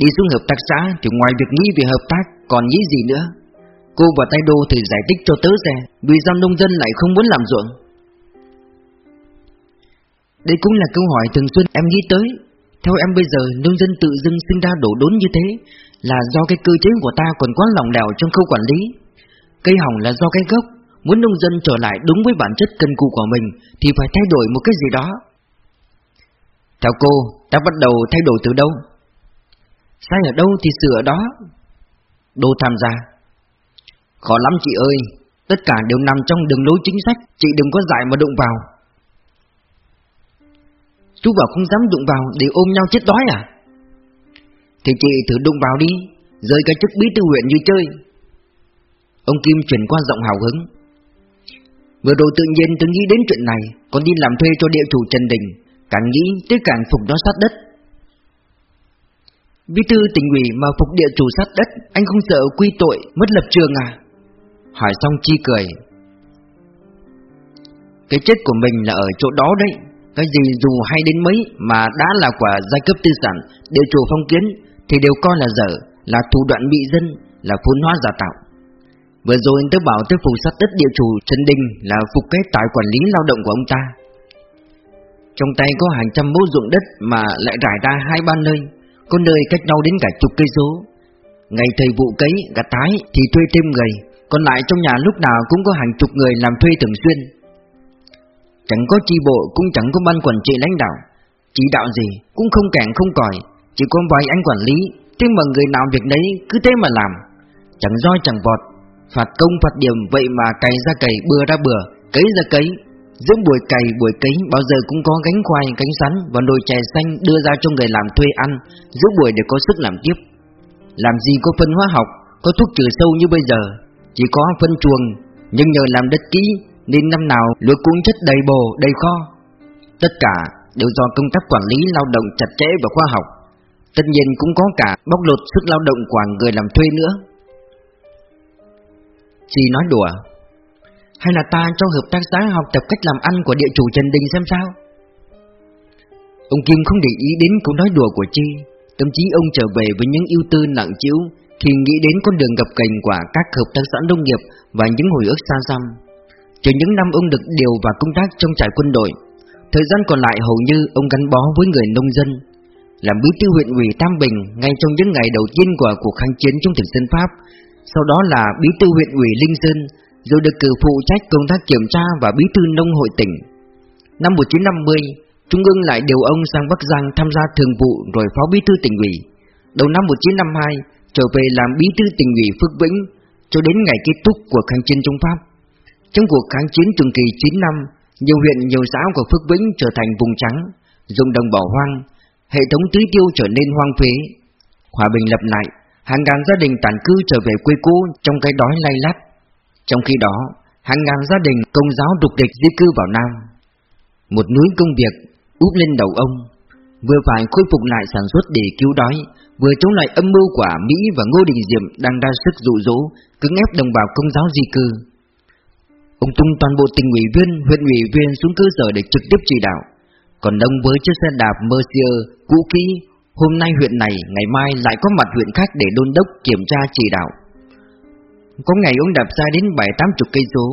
Đi xuống hợp tác xã thì ngoài việc nghĩ về hợp tác còn nghĩ gì nữa? Cô và tay đô thì giải thích cho tớ xem Vì sao nông dân lại không muốn làm ruộng đây cũng là câu hỏi thường xuyên em nghĩ tới. Theo em bây giờ nông dân tự dưng sinh ra đổ đốn như thế Là do cái cơ chế của ta còn quá lỏng lẻo trong khâu quản lý. Cây hỏng là do cái gốc. Muốn nông dân trở lại đúng với bản chất cần cù của mình Thì phải thay đổi một cái gì đó. Theo cô, ta bắt đầu thay đổi từ đâu? Sai ở đâu thì sửa ở đó. Đô tham gia. Khó lắm chị ơi. Tất cả đều nằm trong đường lối chính sách. Chị đừng có dại mà đụng vào. Chú bảo không dám đụng vào Để ôm nhau chết đói à? Thì chị thử đụng vào đi, Rơi cái chức bí thư huyện như chơi. Ông Kim chuyển qua giọng hào hứng. Vừa rồi tự nhiên tôi nghĩ đến chuyện này, Còn đi làm thuê cho địa chủ Trần Đình, Càng nghĩ tới càng phục nó sát đất. Bí thư tỉnh ủy mà phục địa chủ sát đất, Anh không sợ quy tội, mất lập trường à? Hỏi xong chi cười. Cái chết của mình là ở chỗ đó đấy. Cái gì dù hay đến mấy Mà đã là quả giai cấp tư sản đều chủ phong kiến Thì đều coi là dở Là thủ đoạn bị dân Là phun hóa giả tạo Vừa rồi tôi bảo tôi phục sát đất địa chủ Trần Đình Là phục cái tài quản lý lao động của ông ta Trong tay có hàng trăm mẫu ruộng đất Mà lại rải ra hai ba nơi có nơi cách nhau đến cả chục cây số. Ngày thầy vụ cấy, gặt tái thì thuê thêm người, còn lại trong nhà lúc nào cũng có hàng chục người làm thuê thường xuyên. Chẳng có chi bộ cũng chẳng có ban quản trị lãnh đạo, chỉ đạo gì cũng không cản không còi, chỉ có vài anh quản lý, thế mà người nào việc đấy cứ thế mà làm, chẳng roi chẳng vọt, phạt công phạt điểm vậy mà cày ra cày bừa ra bừa, cấy ra cấy, Giữa buổi cày buổi cấy bao giờ cũng có gánh khoai, gánh sắn và nồi chè xanh đưa ra cho người làm thuê ăn Giữa buổi để có sức làm tiếp. Làm gì có phân hóa học, có thuốc trừ sâu như bây giờ Chỉ có phân chuồng, nhưng nhờ làm đất kỹ nên năm nào lúa cũng chất đầy bồ, đầy kho. Tất cả đều do công tác quản lý lao động chặt chẽ và khoa học. Tất nhiên cũng có cả bóc lột sức lao động của người làm thuê nữa. Chỉ nói đùa hay là ta cho hợp tác xã học tập cách làm ăn của địa chủ Trần Đình xem sao? Ông Kim không để ý đến câu nói đùa của Chi Tâm trí ông trở về với những ưu tư nặng chịu Khi nghĩ đến con đường gặp cành của các hợp tác xã nông nghiệp Và những hồi ức xa xăm. Trừ những năm ông được điều vào công tác trong trại quân đội Thời gian còn lại hầu như ông gắn bó với người nông dân Làm bí thư huyện ủy Tam Bình ngay trong những ngày đầu tiên của cuộc kháng chiến chống thực dân Pháp Sau đó là bí thư huyện ủy Linh Sơn rồi được cử phụ trách công tác kiểm tra và bí thư nông hội tỉnh. Năm 1950, Trung ương lại điều ông sang Bắc Giang tham gia thường vụ rồi phó bí thư tỉnh ủy. Đầu năm 1952, trở về làm bí thư tỉnh ủy Phước Vĩnh cho đến ngày kết thúc của kháng chiến chống Pháp. Trong cuộc kháng chiến trường kỳ 9 năm, nhiều huyện nhiều xã của Phước Vĩnh trở thành vùng trắng, dùng đồng bỏ hoang, hệ thống tưới tiêu trở nên hoang phế. Hòa bình lập lại, hàng ngàn gia đình tản cư trở về quê cũ trong cái đói lay lắt. Trong khi đó, hàng ngàn gia đình công giáo đục địch di cư vào Nam. Một núi công việc úp lên đầu ông. Vừa phải khôi phục lại sản xuất để cứu đói Vừa chống lại âm mưu của Mỹ và Ngô Đình Diệm đang ra sức dụ dỗ Cứng ép đồng bào công giáo di cư Ông tung toàn bộ tình ủy viên, huyện ủy viên xuống cơ sở để trực tiếp chỉ đạo. Còn ông với chiếc xe đạp Mercier cũ kỹ Hôm nay huyện này, ngày mai lại có mặt huyện khác để đôn đốc kiểm tra chỉ đạo. Có ngày ông đạp xa đến bảy tám chục cây số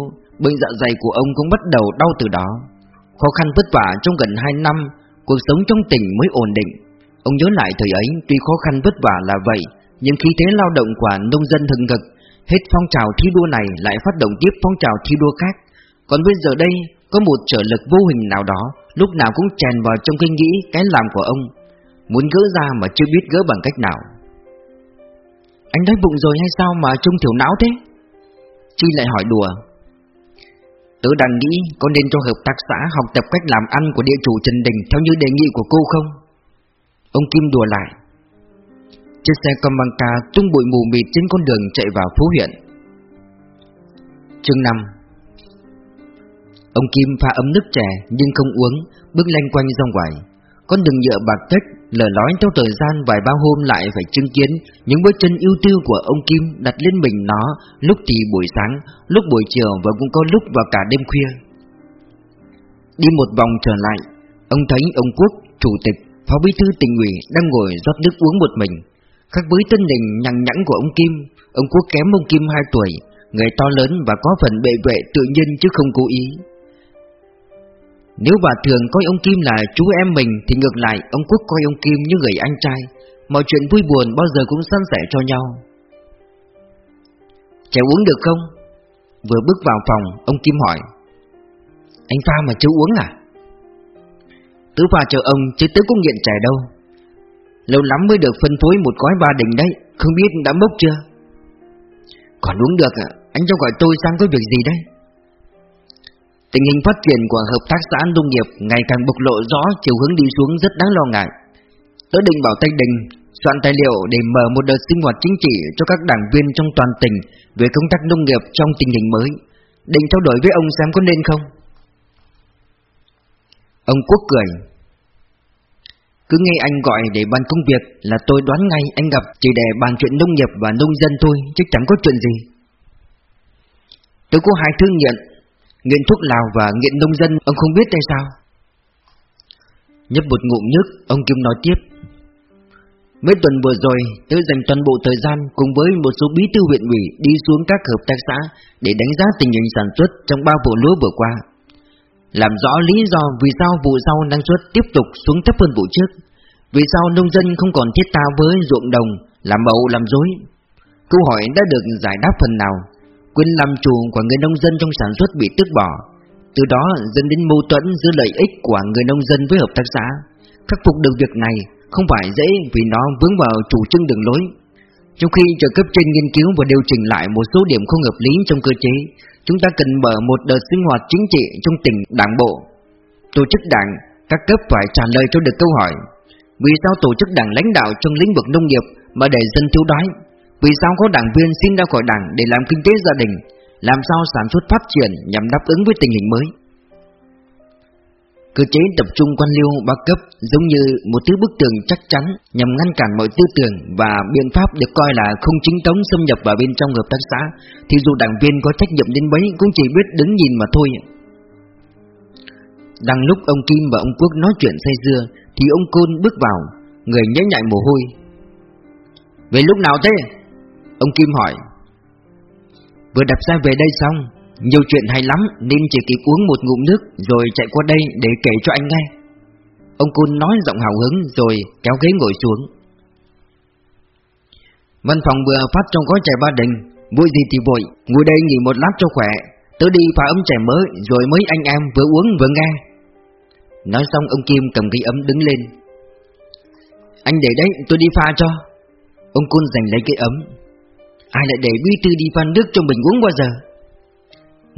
Bệnh dạ dày của ông cũng bắt đầu đau từ đó. Khó khăn vất vả trong gần 2 năm Cuộc sống trong tỉnh mới ổn định. Ông nhớ lại thời ấy tuy khó khăn vất vả là vậy Nhưng khí thế lao động của nông dân hừng ngực Hết phong trào thi đua này lại phát động tiếp phong trào thi đua khác. Còn bây giờ đây, có một trở lực vô hình nào đó, Lúc nào cũng chèn vào trong kinh nghĩ, cái làm của ông. Muốn gỡ ra mà chưa biết gỡ bằng cách nào. Anh đói bụng rồi hay sao mà trông thiểu não thế? Chi lại hỏi đùa. Tớ đang nghĩ có nên cho hợp tác xã học tập cách làm ăn của địa chủ Trần Đình theo như đề nghị của cô không? Ông Kim đùa lại. Chiếc xe con băng ca tung bụi mù mịt trên con đường chạy vào phố huyện Chương 5 Ông Kim pha ấm nước chè nhưng không uống Bước lanh quanh ra ngoài Con đường nhựa bạc tách lờ lói theo thời gian vài ba hôm lại phải chứng kiến những bước chân ưu tư của ông Kim đặt lên mình nó lúc thì buổi sáng, lúc buổi chiều và cũng có lúc vào cả đêm khuya. Đi một vòng trở lại, ông thấy ông Quốc, chủ tịch, phó bí thư tỉnh ủy đang ngồi rót nước uống một mình. Khác với tinh đình nhằn nhẵn của ông Kim, ông Quốc kém ông Kim 2 tuổi, người to lớn và có phần bệ vệ tự nhiên chứ không cố ý. Nếu bà thường coi ông Kim là chú em mình Thì ngược lại ông Quốc coi ông Kim như người anh trai Mọi chuyện vui buồn bao giờ cũng san sẻ cho nhau Chè uống được không? Vừa bước vào phòng ông Kim hỏi Anh pha mà chưa uống à? Tứ pha cho ông chứ tứ cũng nghiện trẻ đâu Lâu lắm mới được phân phối một gói ba đỉnh đấy, Không biết đã mốc chưa? Còn uống được à? Anh cho gọi tôi sang có việc gì đấy? Tình hình phát triển của hợp tác xã nông nghiệp ngày càng bộc lộ rõ chiều hướng đi xuống rất đáng lo ngại. Tớ định bảo Tây Đình, soạn tài liệu để mở một đợt sinh hoạt chính trị cho các đảng viên trong toàn tỉnh về công tác nông nghiệp trong tình hình mới. Định trao đổi với ông xem có nên không? Ông Quốc cười. Cứ nghe anh gọi để bàn công việc là tôi đoán ngay anh gặp chỉ để bàn chuyện nông nghiệp và nông dân thôi, chứ chẳng có chuyện gì. Tôi có hai thương nhận Nghiện thuốc lào và nghiện nông dân Ông không biết hay sao. Nhấp một ngụm nước Ông Kim nói tiếp. Mấy tuần vừa rồi tôi dành toàn bộ thời gian Cùng với một số bí thư huyện ủy Đi xuống các hợp tác xã Để đánh giá tình hình sản xuất Trong ba vụ lúa vừa qua. Làm rõ lý do vì sao vụ sau năng suất Tiếp tục xuống thấp hơn vụ trước. Vì sao nông dân không còn thiết tha với ruộng đồng Làm bầu làm dối Câu hỏi đã được giải đáp phần nào quyền làm chủ của người nông dân trong sản xuất bị tước bỏ, từ đó dẫn đến mâu thuẫn giữa lợi ích của người nông dân với hợp tác xã. Khắc phục được việc này không phải dễ vì nó vướng vào chủ trương đường lối. Trong khi trợ cấp trên nghiên cứu và điều chỉnh lại một số điểm không hợp lý trong cơ chế, chúng ta cần mở một đợt sinh hoạt chính trị trong tỉnh đảng bộ. Tổ chức đảng, các cấp phải trả lời cho được câu hỏi vì sao tổ chức đảng lãnh đạo trong lĩnh vực nông nghiệp mà để dân thiếu đói? Vì sao có đảng viên xin ra khỏi đảng để làm kinh tế gia đình? Làm sao sản xuất phát triển nhằm đáp ứng với tình hình mới? Cơ chế tập trung quan liêu ba cấp giống như một thứ bức tường chắc chắn nhằm ngăn cản mọi tư tưởng và biện pháp được coi là không chính thống xâm nhập vào bên trong hợp tác xã, thì dù đảng viên có trách nhiệm đến mấy cũng chỉ biết đứng nhìn mà thôi. Đang lúc ông Kim và ông Quốc nói chuyện say dưa thì ông Côn bước vào, người nhếch nhại mồ hôi. Về lúc nào thế? Ông Kim hỏi Vừa đạp xe về đây xong Nhiều chuyện hay lắm Nên chỉ kịp uống một ngụm nước Rồi chạy qua đây để kể cho anh nghe Ông côn nói giọng hào hứng Rồi kéo ghế ngồi xuống Văn phòng vừa phát trong gói trẻ ba đình Vui gì thì vội Ngồi đây nghỉ một lát cho khỏe Tớ đi pha ấm chè mới Rồi mấy anh em vừa uống vừa nghe Nói xong ông Kim cầm cái ấm đứng lên. Anh để đấy, tôi đi pha cho. Ông Côn giành lấy cái ấm. Ai lại để bí thư đi pha nước cho mình uống bao giờ?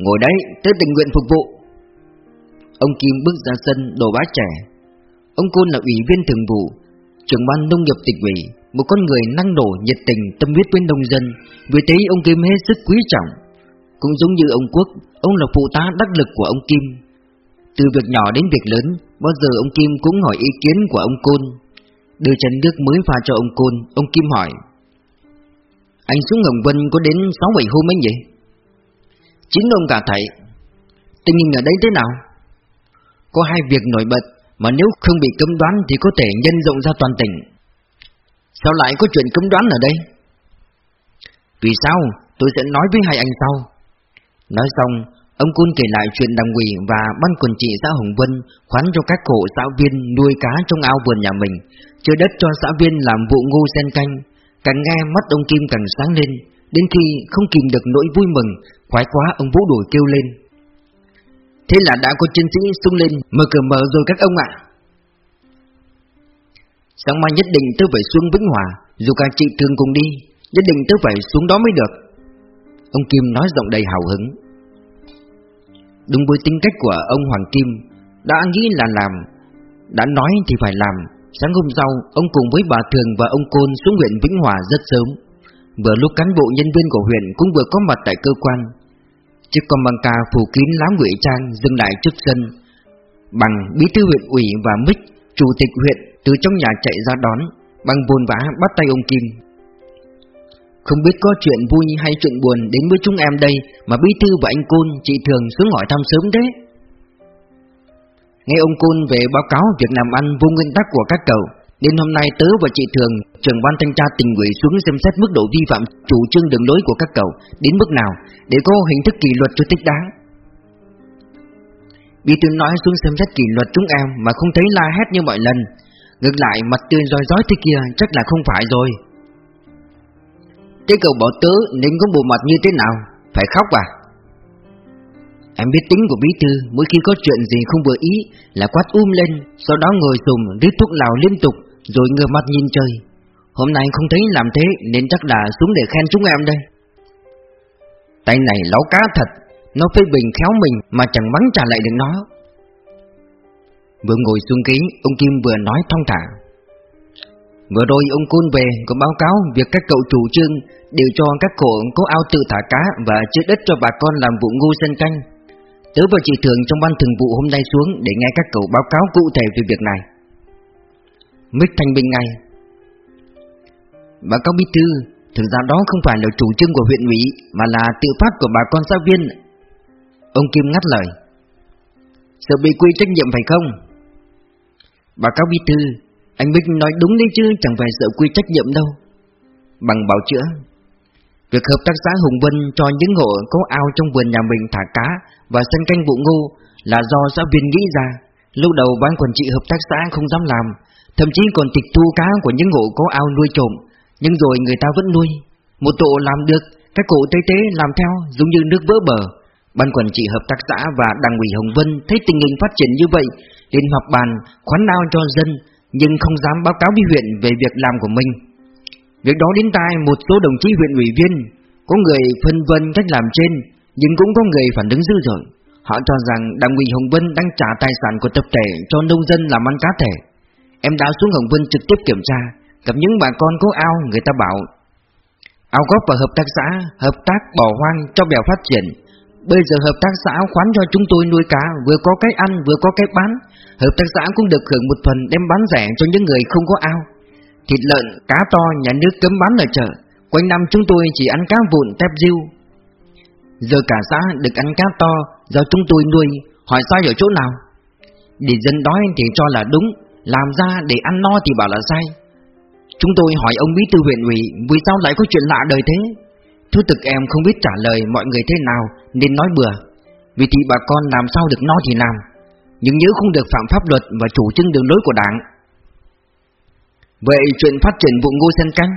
Ngồi đấy, tới tình nguyện phục vụ. Ông Kim bước ra sân, đồ bá trẻ. Ông Côn là ủy viên thường vụ, Trưởng ban nông nghiệp tỉnh ủy, Một con người năng nổ, nhiệt tình, tâm huyết với nông dân. Vì thế ông Kim hết sức quý trọng. Cũng giống như ông Quốc, Ông là phụ tá đắc lực của ông Kim. Từ việc nhỏ đến việc lớn, Bao giờ ông Kim cũng hỏi ý kiến của ông Côn Đưa chén nước mới pha cho ông Côn, Ông Kim hỏi Anh xuống Hồng Vân có đến 6-7 hôm ấy vậy? Chính ông cả thầy Tình hình ở đây thế nào? Có hai việc nổi bật Mà nếu không bị cấm đoán Thì có thể nhân rộng ra toàn tỉnh Sao lại có chuyện cấm đoán ở đây? Vì sao? Tôi sẽ nói với hai anh sau Nói xong Ông Cun kể lại chuyện đảng ủy và ban quản trị xã Hồng Vân khoán cho các hộ xã viên nuôi cá trong ao vườn nhà mình, chơi đất cho xã viên làm vụ ngô sen canh. Càng nghe mắt ông Kim càng sáng lên, đến khi không kìm được nỗi vui mừng, khoái quá ông Vũ đổi kêu lên. Thế là đã có chiến sĩ sung lên, mở cửa mở rồi các ông ạ. Sáng mai nhất định tôi phải xuống Vĩnh Hòa, dù cả chị thương cùng đi, nhất định tôi phải xuống đó mới được. Ông Kim nói giọng đầy hào hứng. Đúng với tính cách của ông Hoàng Kim, Đã nghĩ là làm, Đã nói thì phải làm. Sáng hôm sau, Ông cùng với bà Thường và ông Côn xuống huyện Vĩnh Hòa rất sớm. Vừa lúc cán bộ nhân viên của huyện Cũng vừa có mặt tại cơ quan. Chiếc con băng ca phủ kín lá ngụy trang Dừng lại trước sân. Bằng bí thư huyện ủy và Mích, Chủ tịch huyện từ trong nhà chạy ra đón Bằng vồn vã bắt tay ông Kim không biết có chuyện vui hay chuyện buồn đến với chúng em đây Mà Bí Thư và anh Côn, chị Thường xuống hỏi thăm sớm thế Nghe ông Côn về báo cáo việc làm ăn vô nguyên tắc của các cậu, Nên hôm nay tớ và chị Thường, trưởng ban thanh tra tình ủy xuống xem xét mức độ vi phạm chủ trương đường lối của các cậu Đến mức nào để có hình thức kỷ luật cho thích đáng. Bí thư nói xuống xem xét kỷ luật chúng em mà không thấy la hét như mọi lần. Ngược lại, mặt tươi roi rói thế kia chắc là không phải rồi. Thế cậu bảo tớ nên có bộ mặt như thế nào? Phải khóc à? Em biết tính của bí thư, Mỗi khi có chuyện gì không vừa ý Là quát um lên, Sau đó ngồi sùng rít thuốc lào liên tục, Rồi ngửa mặt nhìn trời. Hôm nay không thấy làm thế Nên chắc là xuống để khen chúng em đây. Tay này láo cá thật, Nó phê bình khéo mình Mà chẳng mắng trả lại được nó. Vừa ngồi xuống ghế, Ông Kim vừa nói thong thả. Vừa rồi ông Côn về có báo cáo việc các cậu chủ trương đều cho các cổ có ao tự thả cá và chia đất cho bà con làm vụ ngu sân canh. Tớ và chị Thường trong ban thường vụ hôm nay xuống để nghe các cậu báo cáo cụ thể về việc này. Mích Thanh Bình ngay. Báo cáo bí thư, thực ra đó không phải là chủ trương của huyện ủy mà là tự phát của bà con giáo viên. Ông Kim ngắt lời. Sợ bị quy trách nhiệm phải không? Báo cáo bí thư, anh Bích nói đúng đấy chứ chẳng phải sợ quy trách nhiệm đâu Bằng bảo chữa Việc hợp tác xã Hùng Vân cho những hộ có ao trong vườn nhà mình thả cá và sân canh vụ ngô là do xã viên nghĩ ra. Lúc đầu ban quản trị hợp tác xã không dám làm, thậm chí còn tịch thu cá của những hộ có ao nuôi trộm, nhưng rồi người ta vẫn nuôi. Một tổ làm được, các cụ tế tế làm theo giống như nước vỡ bờ. Ban quản trị hợp tác xã và đảng ủy Hồng Vân thấy tình hình phát triển như vậy, liền họp bàn khoán ao cho dân, nhưng không dám báo cáo với huyện về việc làm của mình. Việc đó đến tai một số đồng chí huyện ủy viên, có người phân vân cách làm trên, nhưng cũng có người phản ứng dữ dội. Họ cho rằng đảng ủy Hồng Vân đang trả tài sản của tập thể cho nông dân làm ăn cá thể. Em đã xuống Hồng Vân trực tiếp kiểm tra, gặp những bà con có ao người ta bảo ao góp vào hợp tác xã, hợp tác bỏ hoang cho bèo phát triển. Bây giờ hợp tác xã khoán cho chúng tôi nuôi cá, vừa có cái ăn vừa có cái bán, Hợp tác xã cũng được hưởng một phần đem bán rẻ cho những người không có ao. Thịt lợn, cá to nhà nước cấm bán ở chợ. Quanh năm chúng tôi chỉ ăn cá vụn tép riêu. Giờ cả xã được ăn cá to do chúng tôi nuôi Hỏi sai ở chỗ nào? Để dân đói thì cho là đúng Làm ra để ăn no thì bảo là sai. Chúng tôi hỏi ông bí thư huyện ủy Vì sao lại có chuyện lạ đời thế? Thú thực em không biết trả lời mọi người thế nào Nên nói bừa Vì thì bà con làm sao được no thì làm nhưng nhớ không được phạm pháp luật và chủ trương đường lối của đảng. Vậy chuyện phát triển vụ ngô sen canh?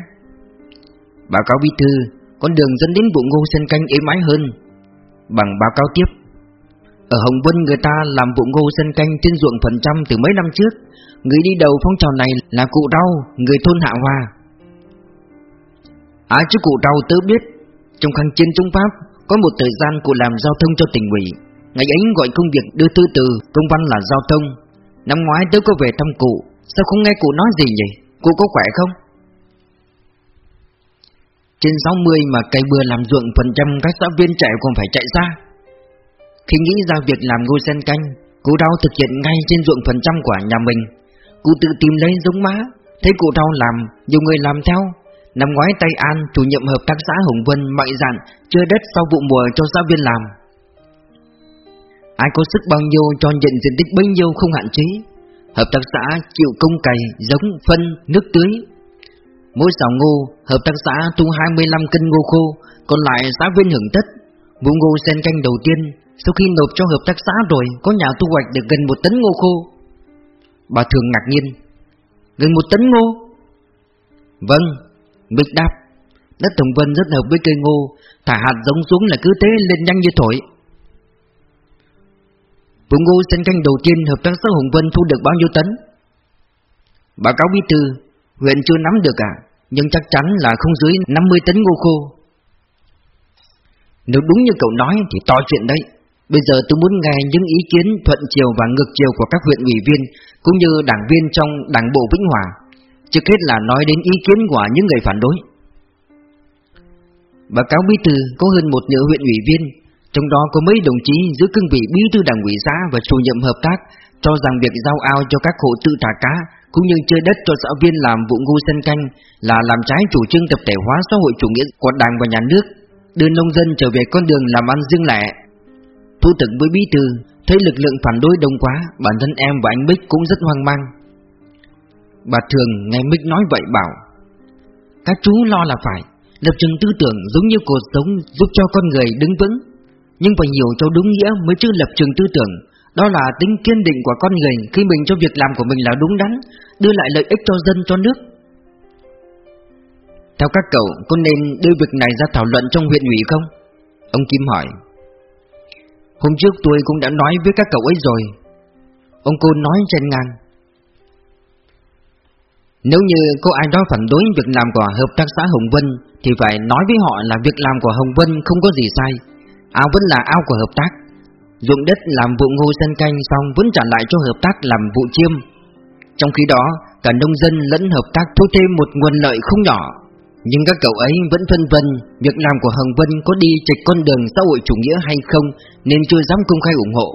Báo cáo bí thư, con đường dẫn đến vụ ngô sen canh êm ái hơn. Bằng báo cáo tiếp, ở Hồng Vân người ta làm vụ ngô sen canh trên ruộng phần trăm từ mấy năm trước. Người đi đầu phong trào này là cụ rau, người thôn Hạ Hoa. À chứ cụ rau tớ biết, trong kháng chiến chống Pháp, có một thời gian cụ làm giao thông cho tỉnh ủy. Ngày ấy gọi công việc đưa thư từ Công văn là giao thông. Năm ngoái tớ có về thăm cụ Sao không nghe cụ nói gì nhỉ? Cụ có khỏe không? Trên 60 mà cây bừa làm ruộng Phần trăm các xã viên trẻ còn phải chạy xa. Khi nghĩ ra việc làm ngôi sen canh Cụ đau thực hiện ngay trên ruộng phần trăm của nhà mình. Cụ tự tìm lấy giống má Thấy cụ đau làm, nhiều người làm theo. Năm ngoái Tây An, chủ nhiệm hợp tác xã Hồng Vân mạnh dạn chơi đất sau vụ mùa cho giáo viên làm. Ai có sức bao nhiêu cho nhận diện tích bấy nhiêu không hạn chế. Hợp tác xã chịu công cày, giống, phân, nước tưới. Mỗi xào ngô, hợp tác xã thu 25 cân ngô khô, còn lại giáo viên hưởng tất. Vụ ngô sen canh đầu tiên, sau khi nộp cho hợp tác xã rồi, có nhà thu hoạch được gần một tấn ngô khô. Bà thường ngạc nhiên. Gần một tấn ngô? Vâng, Bích đáp Đất Tùng Vân rất hợp với cây ngô Thả hạt giống xuống là cứ thế lên nhanh như thổi Vùng ngô sen canh đầu tiên hợp tác xã Hùng Vân thu được bao nhiêu tấn? Báo cáo bí thư, huyện chưa nắm được cả, nhưng chắc chắn là không dưới 50 tấn ngô khô. Nếu đúng như cậu nói thì to chuyện đấy. Bây giờ tôi muốn nghe những ý kiến thuận chiều và ngược chiều của các huyện ủy viên cũng như đảng viên trong đảng bộ Vĩnh Hòa. Trước hết là nói đến ý kiến của những người phản đối. Báo cáo bí thư có hơn một nửa huyện ủy viên, Trong đó có mấy đồng chí giữ cương vị bí thư đảng ủy xã và chủ nhiệm hợp tác, Cho rằng việc giao ao cho các hộ tự thả cá Cũng như chơi đất cho xã viên làm vụ ngu sân canh Là làm trái chủ trương tập thể hóa xã hội chủ nghĩa của đảng và nhà nước, Đưa nông dân trở về con đường làm ăn riêng lẻ. Thủ tướng với bí thư Thấy lực lượng phản đối đông quá, Bản thân em và anh Bích cũng rất hoang mang. Bà thường nghe Mích nói vậy bảo Các chú lo là phải Lập trường tư tưởng giống như cột sống giúp cho con người đứng vững Nhưng phải hiểu cho đúng nghĩa mới chứ lập trường tư tưởng. Đó là tính kiên định của con người khi mình cho việc làm của mình là đúng đắn Đưa lại lợi ích cho dân cho nước. Theo các cậu, có nên đưa việc này ra thảo luận trong huyện ủy không? Ông Kim hỏi. Hôm trước tôi cũng đã nói với các cậu ấy rồi. Ông cô nói trên ngang nếu như có ai đó phản đối việc làm của hợp tác xã Hồng Vân Thì phải nói với họ là việc làm của Hồng Vân không có gì sai. Ao vẫn là ao của hợp tác. Dụng đất làm vụ ngô sen canh xong vẫn trả lại cho hợp tác làm vụ chiêm. Trong khi đó, cả nông dân lẫn hợp tác thu thêm một nguồn lợi không nhỏ. Nhưng các cậu ấy vẫn phân vân Việc làm của Hồng Vân có đi chệch con đường xã hội chủ nghĩa hay không Nên chưa dám công khai ủng hộ.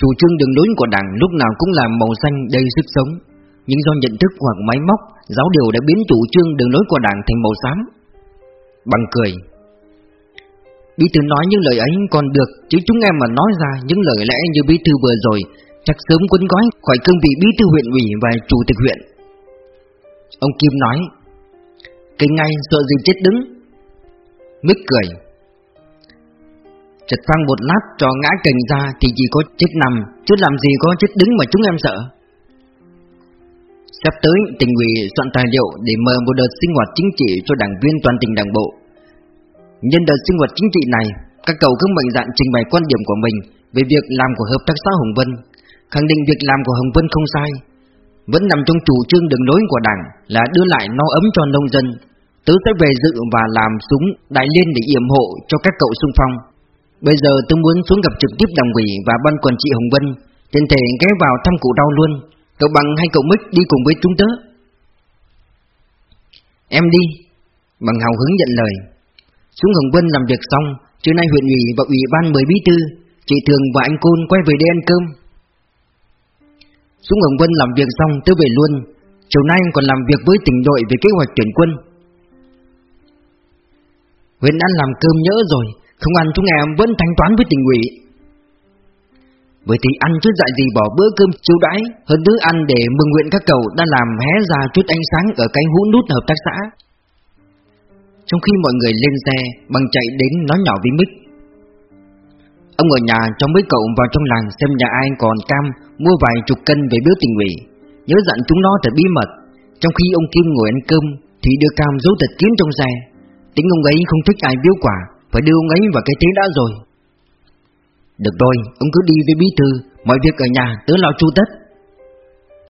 Chủ trương đường lối của đảng lúc nào cũng là màu xanh đầy sức sống. Nhưng do nhận thức hoặc máy móc, Giáo điều đã biến chủ trương đường lối của đảng thành màu xám. Bằng cười. Bí thư nói những lời ấy còn được, Chứ chúng em mà nói ra những lời lẽ như bí thư vừa rồi, Chắc sớm quấn gói khỏi cương vị bí thư huyện ủy và chủ tịch huyện. Ông Kim nói Kinh ngay sợ gì chết đứng. Mít cười. Chật phang một lát cho ngã cành ra thì chỉ có chết nằm, Chứ làm gì có chết đứng mà chúng em sợ. Sắp tới, tỉnh ủy soạn tài liệu để mở một đợt sinh hoạt chính trị cho đảng viên toàn tỉnh đảng bộ. Nhân đợt sinh hoạt chính trị này, Các cậu cứ mạnh dạn trình bày quan điểm của mình Về việc làm của Hợp tác xã Hồng Vân, Khẳng định việc làm của Hồng Vân không sai. Vẫn nằm trong chủ trương đường lối của đảng Là đưa lại no ấm cho nông dân Tớ sẽ về dự và làm súng đại liên để yểm hộ cho các cậu xung phong. Bây giờ tôi muốn xuống gặp trực tiếp đảng ủy và ban quản trị Hồng Vân Tiền thể ghé vào thăm cụ đau luôn. Cậu bằng hay cậu Mích đi cùng với chúng tớ? Em đi, Bằng hào hứng nhận lời. Xuống Hồng Vân làm việc xong, Trưa nay huyện ủy và ủy ban mời bí thư, Chị Thường và anh Côn quay về đây ăn cơm. Xuống Hồng Vân làm việc xong tôi về luôn. Chiều nay còn làm việc với tỉnh đội về kế hoạch tuyển quân. Huyện ăn làm cơm nhớ rồi không ăn chúng em vẫn thanh toán với tình ủy Vậy thì ăn chút dại gì bỏ bữa cơm chiếu đãi, Hơn thứ ăn để mừng nguyện các cậu đã làm hé ra chút ánh sáng ở cái hũ nút hợp tác xã. Trong khi mọi người lên xe, Bằng chạy đến nói nhỏ với Mích Ông ở nhà cho mấy cậu vào trong làng xem nhà ai còn cam Mua vài chục cân về biếu tình ủy Nhớ dặn chúng nó thật bí mật. Trong khi ông Kim ngồi ăn cơm, Thì đưa cam giấu thật kín trong xe. Tính ông ấy không thích ai biếu quả phải đưa ông ấy vào cái thế đã rồi. Được rồi, ông cứ đi với bí thư. Mọi việc ở nhà tớ lo chu tất.